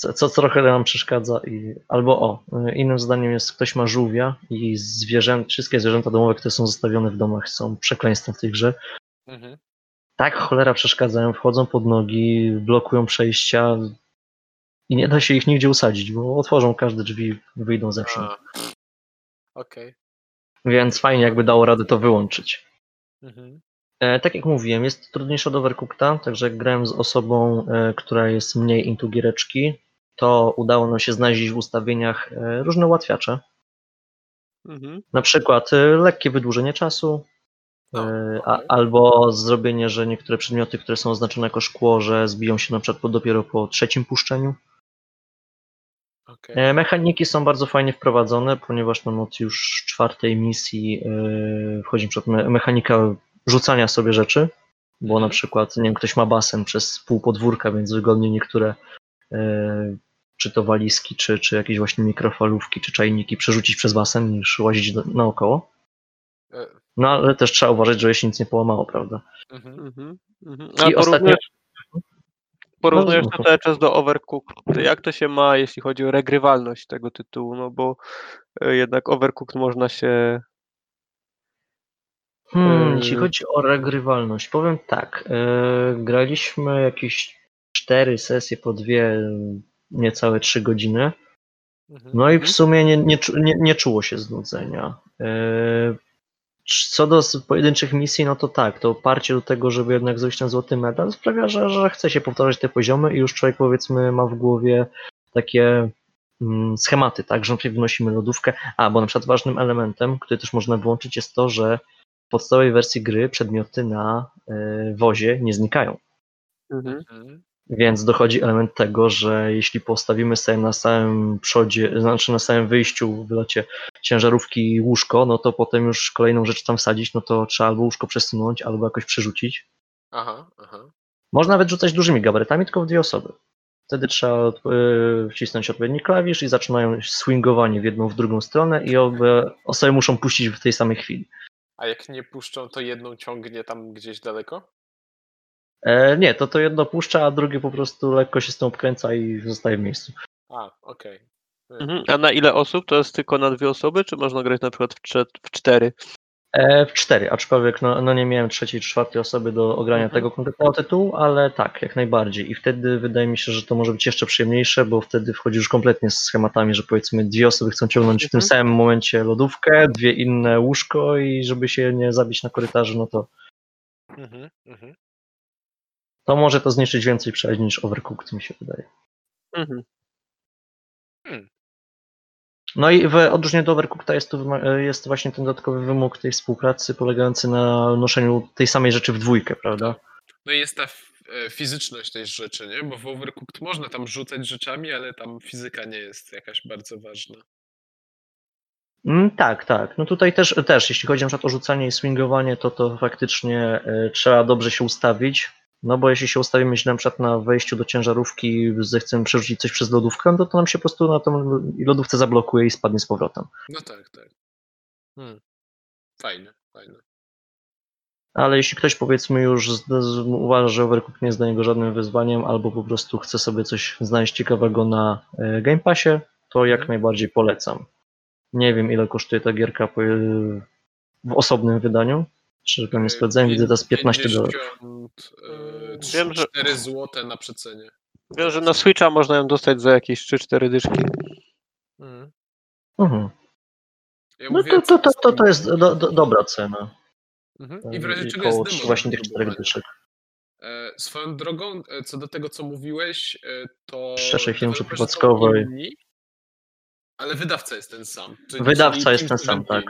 S2: Co, co trochę nam przeszkadza. I, albo o, innym zdaniem jest, ktoś ma żółwia i zwierzę, wszystkie zwierzęta domowe, które są zostawione w domach są przekleństwem w tej grze.
S3: Mhm.
S2: Tak cholera przeszkadzają, wchodzą pod nogi, blokują przejścia i nie da się ich nigdzie usadzić, bo otworzą każde drzwi, wyjdą zewsząd.
S3: Okej.
S2: Więc fajnie jakby dało radę to wyłączyć.
S3: Mhm.
S2: E, tak jak mówiłem, jest trudniejsze od Overcookta, także grałem z osobą, e, która jest mniej into giereczki, to udało nam się znaleźć w ustawieniach e, różne ułatwiacze.
S1: Mhm.
S2: Na przykład e, lekkie wydłużenie czasu,
S3: O,
S2: e, a, albo zrobienie, że niektóre przedmioty, które są oznaczone jako szkło, że zbiją się na przykład po, dopiero po trzecim puszczeniu. E, Mechaniki są bardzo fajnie wprowadzone, ponieważ nam od już czwartej misji e, wchodzi na mechanika rzucania sobie rzeczy, bo na
S3: Mhm.
S2: przykład nie wiem, ktoś ma basen przez pół podwórka, więc wygodnie niektóre czy to walizki, czy, czy jakieś właśnie mikrofalówki, czy czajniki przerzucić przez basen niż łazić do, naokoło.
S3: E,
S2: No ale też trzeba uważać, żeby się nic nie połamało, prawda?
S3: mhm.
S1: Mhm. Mhm.
S2: I
S1: A
S2: ostatnio...
S1: porównujesz, porównujesz
S2: No,
S1: to cały czas do Overcooked. Jak to się ma, jeśli chodzi o regrywalność tego tytułu? No bo e, jednak Overcooked można się
S2: Hmm,
S1: Yy.
S2: jeśli chodzi o regrywalność, powiem tak. e, graliśmy jakieś cztery sesje po dwie, niecałe trzy godziny.
S3: Mhm.
S2: No i w
S1: Mhm.
S2: sumie nie, nie, nie, nie czuło się znudzenia. E, co do pojedynczych misji, no to tak, to oparcie do tego, żeby jednak zrobić ten złoty medal sprawia, że, że chce się powtarzać te poziomy i już człowiek powiedzmy ma w głowie takie mm, schematy, tak, że wnosimy lodówkę, a bo na przykład ważnym elementem, który też można wyłączyć jest to, że w podstawowej wersji gry przedmioty na y, wozie nie znikają.
S1: Mhm.
S2: Więc dochodzi element tego, że jeśli postawimy sobie na samym przodzie, znaczy na samym wyjściu w wylocie ciężarówki łóżko, no to potem już kolejną rzecz tam wsadzić, no to trzeba albo łóżko przesunąć, albo jakoś przerzucić.
S3: Aha, aha.
S2: Można nawet rzucać dużymi gabarytami, tylko w dwie osoby. Wtedy trzeba yy, wcisnąć odpowiedni klawisz i zaczynają swingowanie w jedną, w drugą stronę i obie osoby muszą puścić w tej samej chwili.
S3: A jak nie puszczą, to jedną ciągnie tam gdzieś daleko?
S2: E, nie, to to jedno puszcza, a drugie po prostu lekko się z tą obkręca i zostaje w miejscu.
S3: A, okej.
S1: Mhm. A na ile osób? To jest tylko na dwie osoby, czy można grać na przykład w, w cztery?
S2: E, w cztery, aczkolwiek no, no nie miałem trzeciej czy czwartej osoby do ogrania
S1: Mhm.
S2: tego konkretnego tytułu, ale tak, jak najbardziej. I wtedy wydaje mi się, że to może być jeszcze przyjemniejsze, bo wtedy wchodzi już kompletnie z schematami, że powiedzmy dwie osoby chcą ciągnąć w tym
S1: Mhm.
S2: samym momencie lodówkę, dwie inne łóżko i żeby się nie zabić na korytarzu, no to
S3: Mhm, mhm.
S2: To może to zniszczyć więcej przyjaźni niż Overcooked, mi się wydaje.
S1: Mhm.
S2: No i w odróżnieniu od Overcookta jest, tu, jest właśnie ten dodatkowy wymóg tej współpracy polegający na noszeniu tej samej rzeczy w dwójkę, prawda?
S3: No i jest ta e, fizyczność tej rzeczy, nie? Bo w Overcooked można tam rzucać rzeczami, ale tam fizyka nie jest jakaś bardzo ważna.
S2: Mm, tak, tak. No tutaj też, też jeśli chodzi na przykład o rzucanie i swingowanie, to to faktycznie y, trzeba dobrze się ustawić. No bo jeśli się ustawimy źle na przykład na wejściu do ciężarówki, zechcemy przerzucić coś przez lodówkę, no to nam się po prostu na tą lodówce zablokuje i spadnie z powrotem.
S3: No tak, tak. Hmm. Fajne, fajne.
S2: Ale jeśli ktoś powiedzmy już uważa, że Overcooked nie jest dla niego żadnym wyzwaniem, albo po prostu chce sobie coś znaleźć ciekawego na y, Game Passie, to jak
S3: Mhm.
S2: najbardziej polecam. Nie wiem ile kosztuje ta gierka w osobnym wydaniu. Powiem, nie sprawdzałem, widzę teraz 15 dolarów.
S3: 50, e,
S1: Wiem, że-
S3: 4 złote na przecenie.
S1: Wiem, że na Switcha można ją dostać za jakieś 3-4 dyszki.
S3: Mhm.
S2: Mhm.
S3: Ja
S2: No to, to, to, to, to jest do, do, dobra cena.
S3: Mhm. I w razie czego
S2: koło
S3: jest demo
S2: właśnie
S3: do
S2: tych czterech
S3: wypróbowania.
S2: dyszek.
S3: E, Swoją drogą, e, co do tego, co mówiłeś, e, to.
S2: Szerszej firmy
S3: deweloperzy są
S2: przypadkowej.
S3: inni, Ale wydawca jest ten sam. czyli-
S2: Wydawca
S3: czyli
S2: jest ten
S3: Team
S2: sam, tak.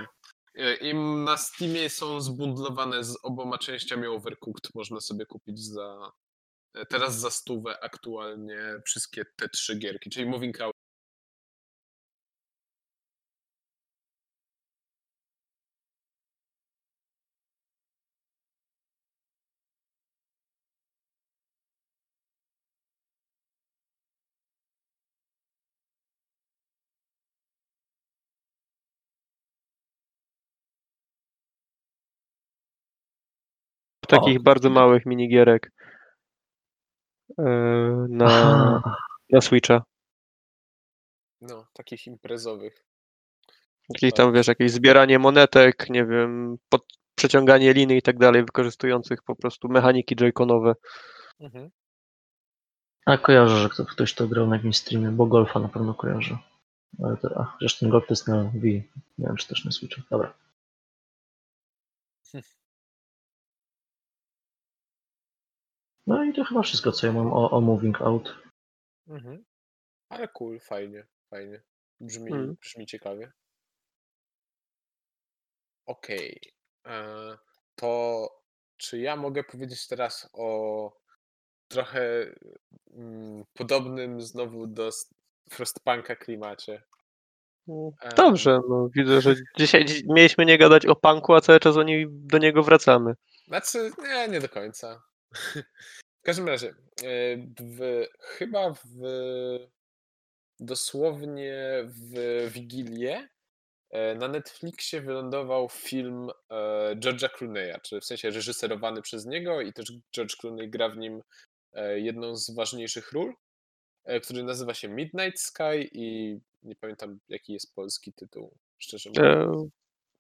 S3: 17. E, I na Steamie są zbundlowane z oboma częściami Overcooked. Można sobie kupić za. e, Teraz za stówę aktualnie wszystkie te trzy gierki, czyli Moving
S1: Takich
S2: O.
S1: bardzo małych minigierek e, na,
S2: Aha.
S1: na Switcha.
S3: No, takich imprezowych.
S1: Jakieś tam, wiesz, jakieś zbieranie monetek, nie wiem, pod, przeciąganie liny i tak dalej, wykorzystujących po prostu mechaniki Joy-Conowe.
S3: Mhm.
S2: A kojarzę, że kto- ktoś to grał na jakimś streamie, bo golfa na pewno kojarzę. Ale to, a, chociaż ten golf to jest na Wii. Nie wiem, czy też na Switchu. Dobra. No i to chyba wszystko, co ja mam o, o Moving Out.
S3: Mhm. Ale cool, fajnie, fajnie. Brzmi,
S1: Mhm.
S3: brzmi ciekawie. Okej. e, To czy ja mogę powiedzieć teraz o trochę mm, podobnym znowu do Frostpunka klimacie? E,
S1: Dobrze, no widzę, że dzisiaj dzi- mieliśmy nie gadać o punku, a cały czas o niej, do niego wracamy.
S3: Znaczy, nie, nie do końca. W każdym razie, e, w, chyba w dosłownie w Wigilię e, na Netflixie wylądował film e, George'a Clooney'a, czy w sensie reżyserowany przez niego i też George Clooney gra w nim jedną z ważniejszych ról, który nazywa się Midnight Sky i nie pamiętam jaki jest polski tytuł, szczerze mówiąc.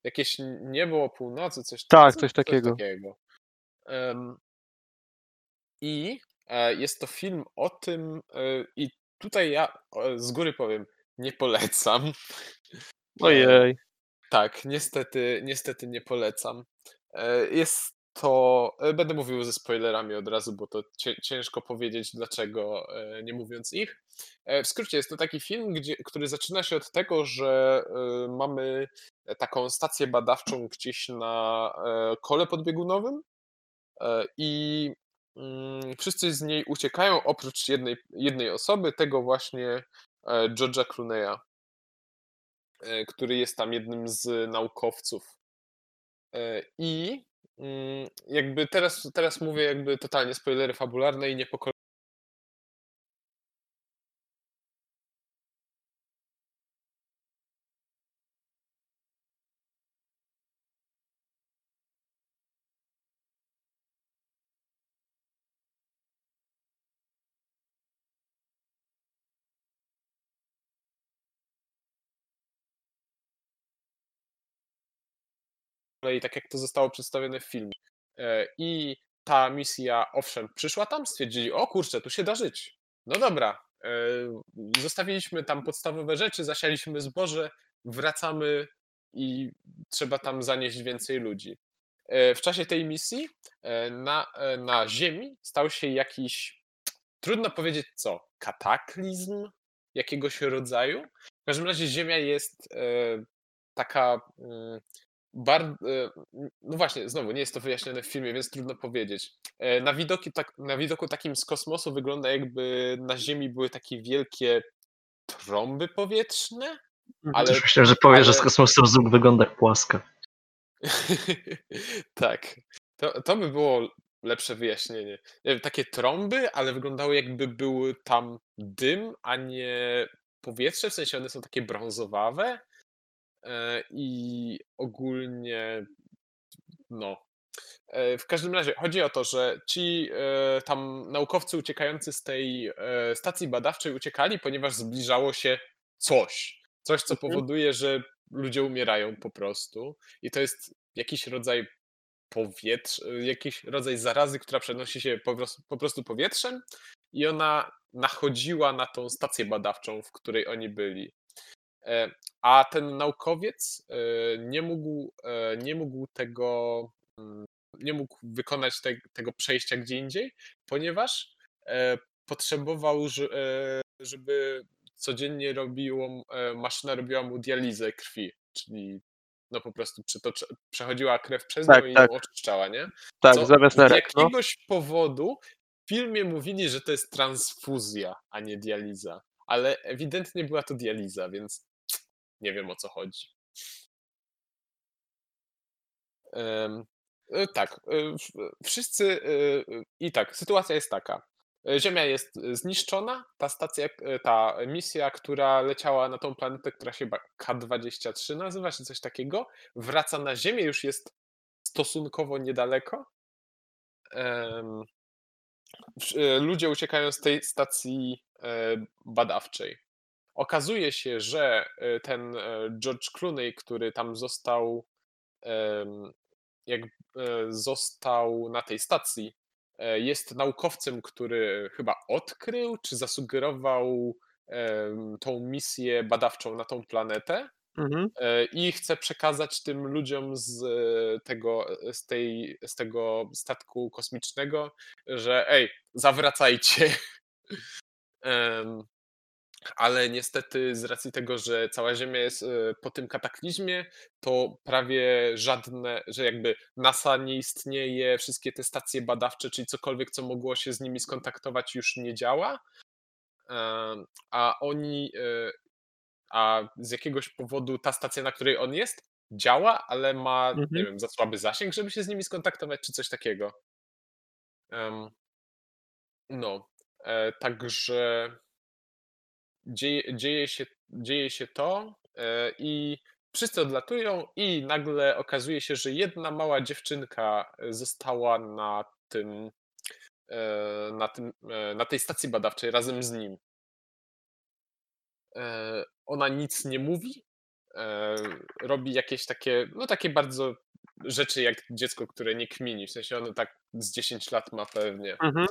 S3: Jakieś niebo o północy, coś,
S1: Tak, coś takiego.
S3: takiego. Em, I e, jest to film o tym, e, i tutaj ja e, z góry powiem, nie polecam.
S1: Ojej.
S3: Tak, niestety, niestety nie polecam. Jest to. Będę mówił ze spoilerami od razu, bo to ciężko powiedzieć dlaczego, nie mówiąc ich. W skrócie jest to taki film, gdzie, który zaczyna się od tego, że mamy taką stację badawczą gdzieś na kole podbiegunowym i wszyscy z niej uciekają oprócz jednej, jednej osoby, tego właśnie e, George'a Clooney'a e, który jest tam jednym z naukowców. E, I mm, jakby teraz, teraz mówię jakby totalnie spoilery fabularne i nie kolei. tak jak to zostało przedstawione w filmie. E, I ta misja, owszem, przyszła tam, stwierdzili, o kurczę, tu się da żyć. No dobra, e, zostawiliśmy tam podstawowe rzeczy, zasialiśmy zboże, wracamy i trzeba tam zanieść więcej ludzi. E, W czasie tej misji na, na Ziemi stał się jakiś, trudno powiedzieć co, kataklizm jakiegoś rodzaju. W każdym razie Ziemia jest taka mm, Bar... e, No właśnie, znowu nie jest to wyjaśnione w filmie, więc trudno powiedzieć. E, Na, widoki, tak, na widoku takim z kosmosu wygląda jakby na Ziemi były takie wielkie trąby powietrzne, ale
S2: Też myślałem, że powiesz, że z
S3: ale-
S2: kosmosu Zug wygląda jak płaska.
S3: tak. To, to by było lepsze wyjaśnienie. Nie wiem, takie trąby, ale wyglądały jakby był tam dym, a nie powietrze, w sensie one są takie brązowawe e, i ogólnie no. E, W każdym razie chodzi o to, że ci e, tam naukowcy uciekający z tej e, stacji badawczej uciekali, ponieważ zbliżało się coś. Coś, co
S1: Mhm.
S3: powoduje, że ludzie umierają po prostu. I to jest jakiś rodzaj powietrz, jakiś rodzaj zarazy, która przenosi się po prostu powietrzem i ona nachodziła na tą stację badawczą, w której oni byli. E, A ten naukowiec e, nie mógł, e, nie mógł tego, mm, nie mógł wykonać te, tego przejścia gdzie indziej, ponieważ potrzebował, że- żeby codziennie robiło, maszyna robiła mu dializę krwi, czyli no po prostu przytocz, przechodziła krew przez
S1: Tak,
S3: nią i
S1: tak.
S3: oczyszczała, nie?
S1: Tak,
S3: Co
S1: zamiast
S3: z
S1: nerek, no.
S3: jakiegoś powodu w filmie mówili, że to jest transfuzja, a nie dializa. Ale ewidentnie była to dializa, więc nie wiem o co chodzi. E, Tak, w- wszyscy e, i tak, sytuacja jest taka. Ziemia jest zniszczona, ta stacja, ta misja, która leciała na tą planetę, która się chyba K23 nazywa, czy coś takiego, wraca na Ziemię, już jest stosunkowo niedaleko. Ludzie uciekają z tej stacji e, badawczej. Okazuje się, że e, ten e, George Clooney, który tam został jak e, został na tej stacji, jest naukowcem, który chyba odkrył czy zasugerował tą misję badawczą na tą planetę
S1: Mhm.
S3: i chce przekazać tym ludziom z tego, z tej, z tego statku kosmicznego, że ej, zawracajcie. Ale niestety z racji tego, że cała Ziemia jest e, po tym kataklizmie, to prawie żadne, że jakby NASA nie istnieje, wszystkie te stacje badawcze, czyli cokolwiek, co mogło się z nimi skontaktować, już nie działa. A oni, e, a z jakiegoś powodu ta stacja, na której on jest, działa, ale ma, nie
S1: Mhm.
S3: wiem, za słaby zasięg, żeby się z nimi skontaktować, czy coś takiego. No, e, także dzieje, dzieje, się, dzieje się to e, i wszyscy odlatują i nagle okazuje się, że jedna mała dziewczynka została na tym, e, na, tym, e, na tej stacji badawczej razem z nim. Ona nic nie mówi, robi jakieś takie, no takie bardzo rzeczy jak dziecko, które nie kmini, w sensie ono tak z 10 lat ma pewnie.
S1: Mhm.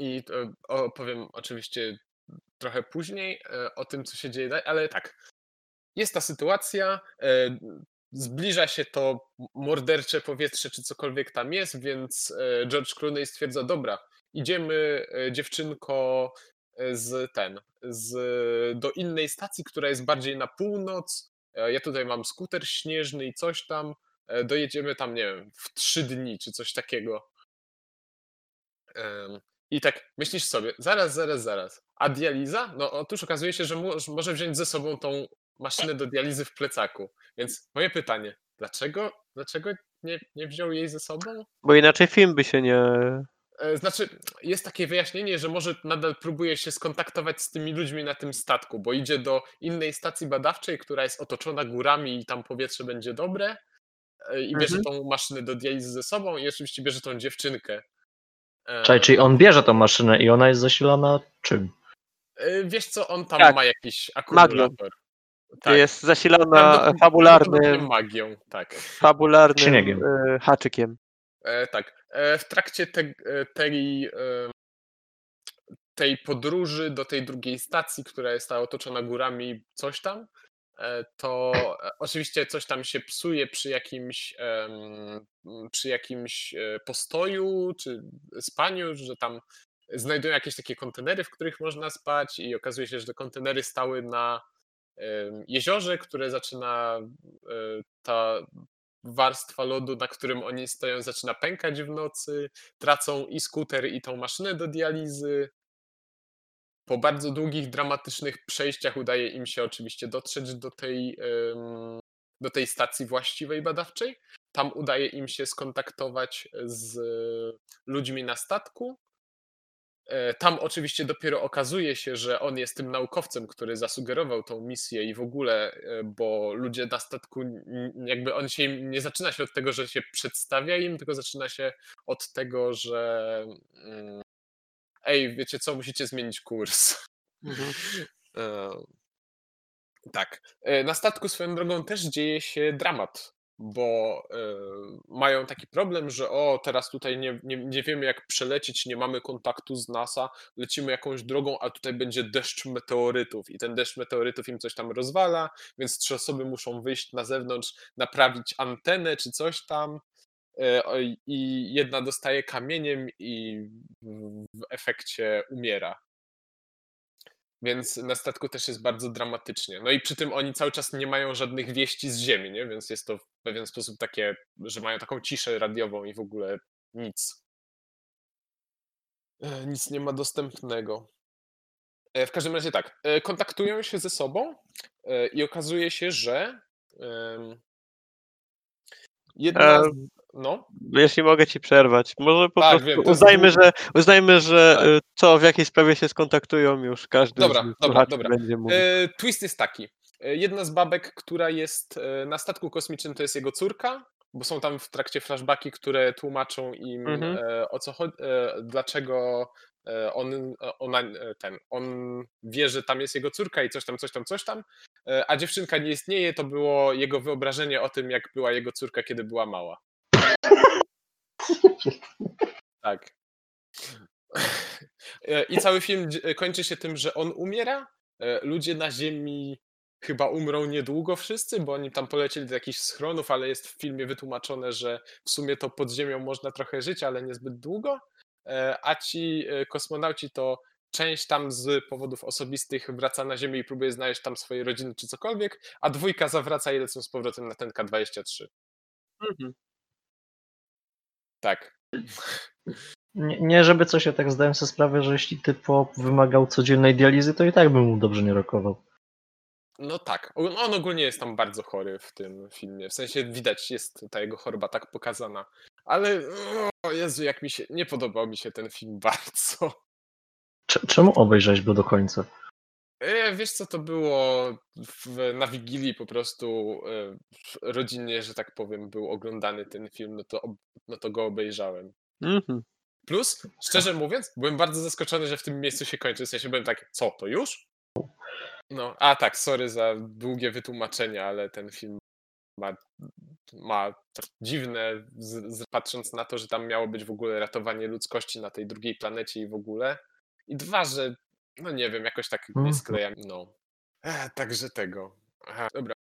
S3: I to opowiem oczywiście trochę później e, o tym, co się dzieje ale tak. jest ta sytuacja, e, zbliża się to mordercze powietrze, czy cokolwiek tam jest, więc e, George Clooney stwierdza, dobra, idziemy e, dziewczynko e, z ten, z, do innej stacji, która jest bardziej na północ. E, Ja tutaj mam skuter śnieżny i coś tam. E, Dojedziemy tam, nie wiem, w trzy dni, czy coś takiego. I tak myślisz sobie, zaraz, zaraz, zaraz. A dializa? No otóż okazuje się, że mo- że może wziąć ze sobą tą maszynę do dializy w plecaku. Więc moje pytanie, dlaczego, dlaczego nie, nie wziął jej ze sobą?
S1: Bo inaczej film by się nie...
S3: E, Znaczy, jest takie wyjaśnienie, że może nadal próbuje się skontaktować z tymi ludźmi na tym statku, bo idzie do innej stacji badawczej, która jest otoczona górami i tam powietrze będzie dobre. e, I bierze tą maszynę do dializy ze sobą i oczywiście bierze tą dziewczynkę. E,
S2: Czekaj, czyli on bierze tą maszynę i ona jest zasilana czym?
S3: e, Wiesz co, on tam
S1: Tak.
S3: ma jakiś akumulator. Tak.
S1: Jest zasilana fabularnym,
S3: magią, tak.
S1: fabularnym
S2: Księgiem.
S1: e, haczykiem.
S3: E, tak. E, w trakcie te, tej, e, tej podróży do tej drugiej stacji, która jest ta otoczona górami, coś tam, to e, oczywiście coś tam się psuje przy jakimś, przy jakimś e, postoju czy spaniu, że tam znajdują jakieś takie kontenery, w których można spać i okazuje się, że te kontenery stały na jeziorze, które zaczyna e, ta warstwa lodu, na którym oni stoją, zaczyna pękać w nocy, tracą i skuter, i tą maszynę do dializy. Po bardzo długich, dramatycznych przejściach udaje im się oczywiście dotrzeć do tej, do tej stacji właściwej badawczej. Tam udaje im się skontaktować z ludźmi na statku. E, Tam oczywiście dopiero okazuje się, że on jest tym naukowcem, który zasugerował tą misję i w ogóle, e, bo ludzie na statku, jakby on się nie zaczyna się od tego, że się przedstawia im, tylko zaczyna się od tego, że mm, ej, wiecie co, musicie zmienić kurs.
S1: Mhm.
S3: E, Tak. E, Na statku swoją drogą też dzieje się dramat, bo e, mają taki problem, że o, teraz tutaj nie, nie, nie wiemy jak przelecieć, nie mamy kontaktu z NASA, lecimy jakąś drogą, a tutaj będzie deszcz meteorytów i ten deszcz meteorytów im coś tam rozwala, więc trzy osoby muszą wyjść na zewnątrz, naprawić antenę czy coś tam i jedna dostaje kamieniem i w efekcie umiera. Więc na statku też jest bardzo dramatycznie. No i przy tym oni cały czas nie mają żadnych wieści z Ziemi, nie? więc jest to w pewien sposób takie, że mają taką ciszę radiową i w ogóle nic. E, Nic nie ma dostępnego. E, W każdym razie tak, e, kontaktują się ze sobą e, i okazuje się, że jedna. No,
S1: Jeśli mogę ci przerwać. Może po
S3: Tak,
S1: prostu
S3: wiem, jest
S1: uznajmy, że, uznajmy, że
S3: Tak.
S1: e, co, w jakiej sprawie się skontaktują już każdy
S3: Dobra,
S1: z
S3: dobra, dobra.
S1: będzie mówił.
S3: E, Twist jest taki. E, Jedna z babek, która jest na statku kosmicznym, to jest jego córka, bo są tam w trakcie flashbacki, które tłumaczą im
S1: Mhm.
S3: e, o co chodzi, dlaczego e, on, e, ona, ten, on wie, że tam jest jego córka i coś tam, coś tam, coś tam, a dziewczynka nie istnieje, to było jego wyobrażenie o tym, jak była jego córka, kiedy była mała. Tak. E, I cały film kończy się tym, że on umiera. e, Ludzie na Ziemi chyba umrą niedługo wszyscy, bo oni tam polecieli do jakichś schronów, ale jest w filmie wytłumaczone, że w sumie to pod ziemią można trochę żyć, ale niezbyt długo. E, A ci kosmonauci to część tam z powodów osobistych wraca na Ziemię i próbuje znaleźć tam swoje rodziny czy cokolwiek, a dwójka zawraca i lecą z powrotem na ten K-23.
S1: Mhm.
S3: Tak.
S2: Nie, nie żeby coś, ja tak zdałem sobie sprawę, że jeśli typo wymagał codziennej dializy, to i tak bym mu dobrze nie rokował.
S3: No tak, on on ogólnie jest tam bardzo chory w tym filmie. W sensie widać, jest ta jego choroba tak pokazana. Ale o Jezu, jak mi się. Nie podobał mi się ten film bardzo.
S2: Cze- Czemu obejrzeć go do końca?
S3: E, Wiesz co to było w, na Wigilii po prostu e, w rodzinie, że tak powiem, był oglądany ten film, no to, no to go obejrzałem.
S1: Mhm.
S3: Plus, szczerze mówiąc, byłem bardzo zaskoczony, że w tym miejscu się kończy. W sensie byłem tak, co, to już? No, a tak, sorry za długie wytłumaczenie, ale ten film ma, ma dziwne, z, z, patrząc na to, że tam miało być w ogóle ratowanie ludzkości na tej drugiej planecie i w ogóle. I dwa, że, no nie wiem, jakoś tak nie
S2: Mhm.
S3: sklejam. No. E, także tego. Aha, dobra.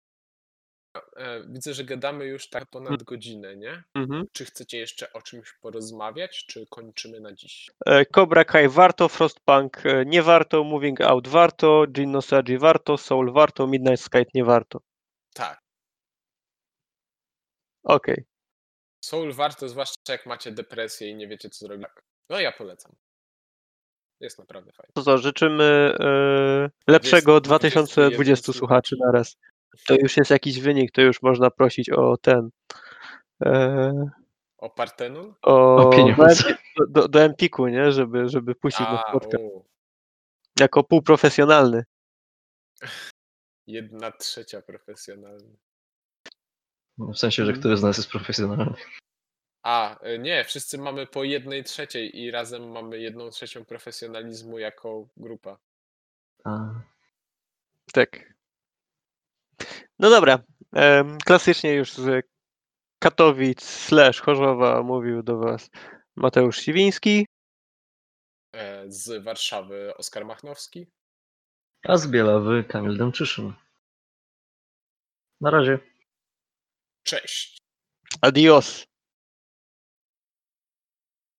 S3: E, Widzę, że gadamy już tak ponad godzinę, nie?
S1: Mhm.
S3: Czy chcecie jeszcze o czymś porozmawiać, czy kończymy na dziś?
S1: E, Cobra Kai warto, Frostpunk nie warto, Moving Out warto, Nosagi warto, Soul warto, Midnight Sky nie warto.
S3: Tak.
S1: Okej.
S3: Soul warto, zwłaszcza jak macie depresję i nie wiecie, co zrobić. No ja polecam. Jest naprawdę fajnie.
S1: To co, życzymy e, lepszego 2020
S3: 21
S1: słuchaczy na raz. To już jest jakiś wynik, to już można prosić o ten. E,
S3: O Partenon?
S1: o
S2: O pieniądze.
S1: do, do, do Empiku, nie? Żeby, żeby puścić
S3: A,
S1: podcast. Jako półprofesjonalny.
S3: jedna trzecia profesjonalna.
S2: W sensie, że
S1: Mhm.
S2: który z nas jest profesjonalny.
S3: A, y, nie, wszyscy mamy po jednej trzeciej i razem mamy jedną trzecią profesjonalizmu jako grupa.
S2: A,
S1: Tak. No dobra. Klasycznie już z Katowic slash Chorzowa mówił do Was Mateusz Siwiński.
S3: E, Z Warszawy Oskar Machnowski.
S2: a z Bielawy Kamil Demczyszyn. Na razie.
S3: Cześć!
S1: Adios.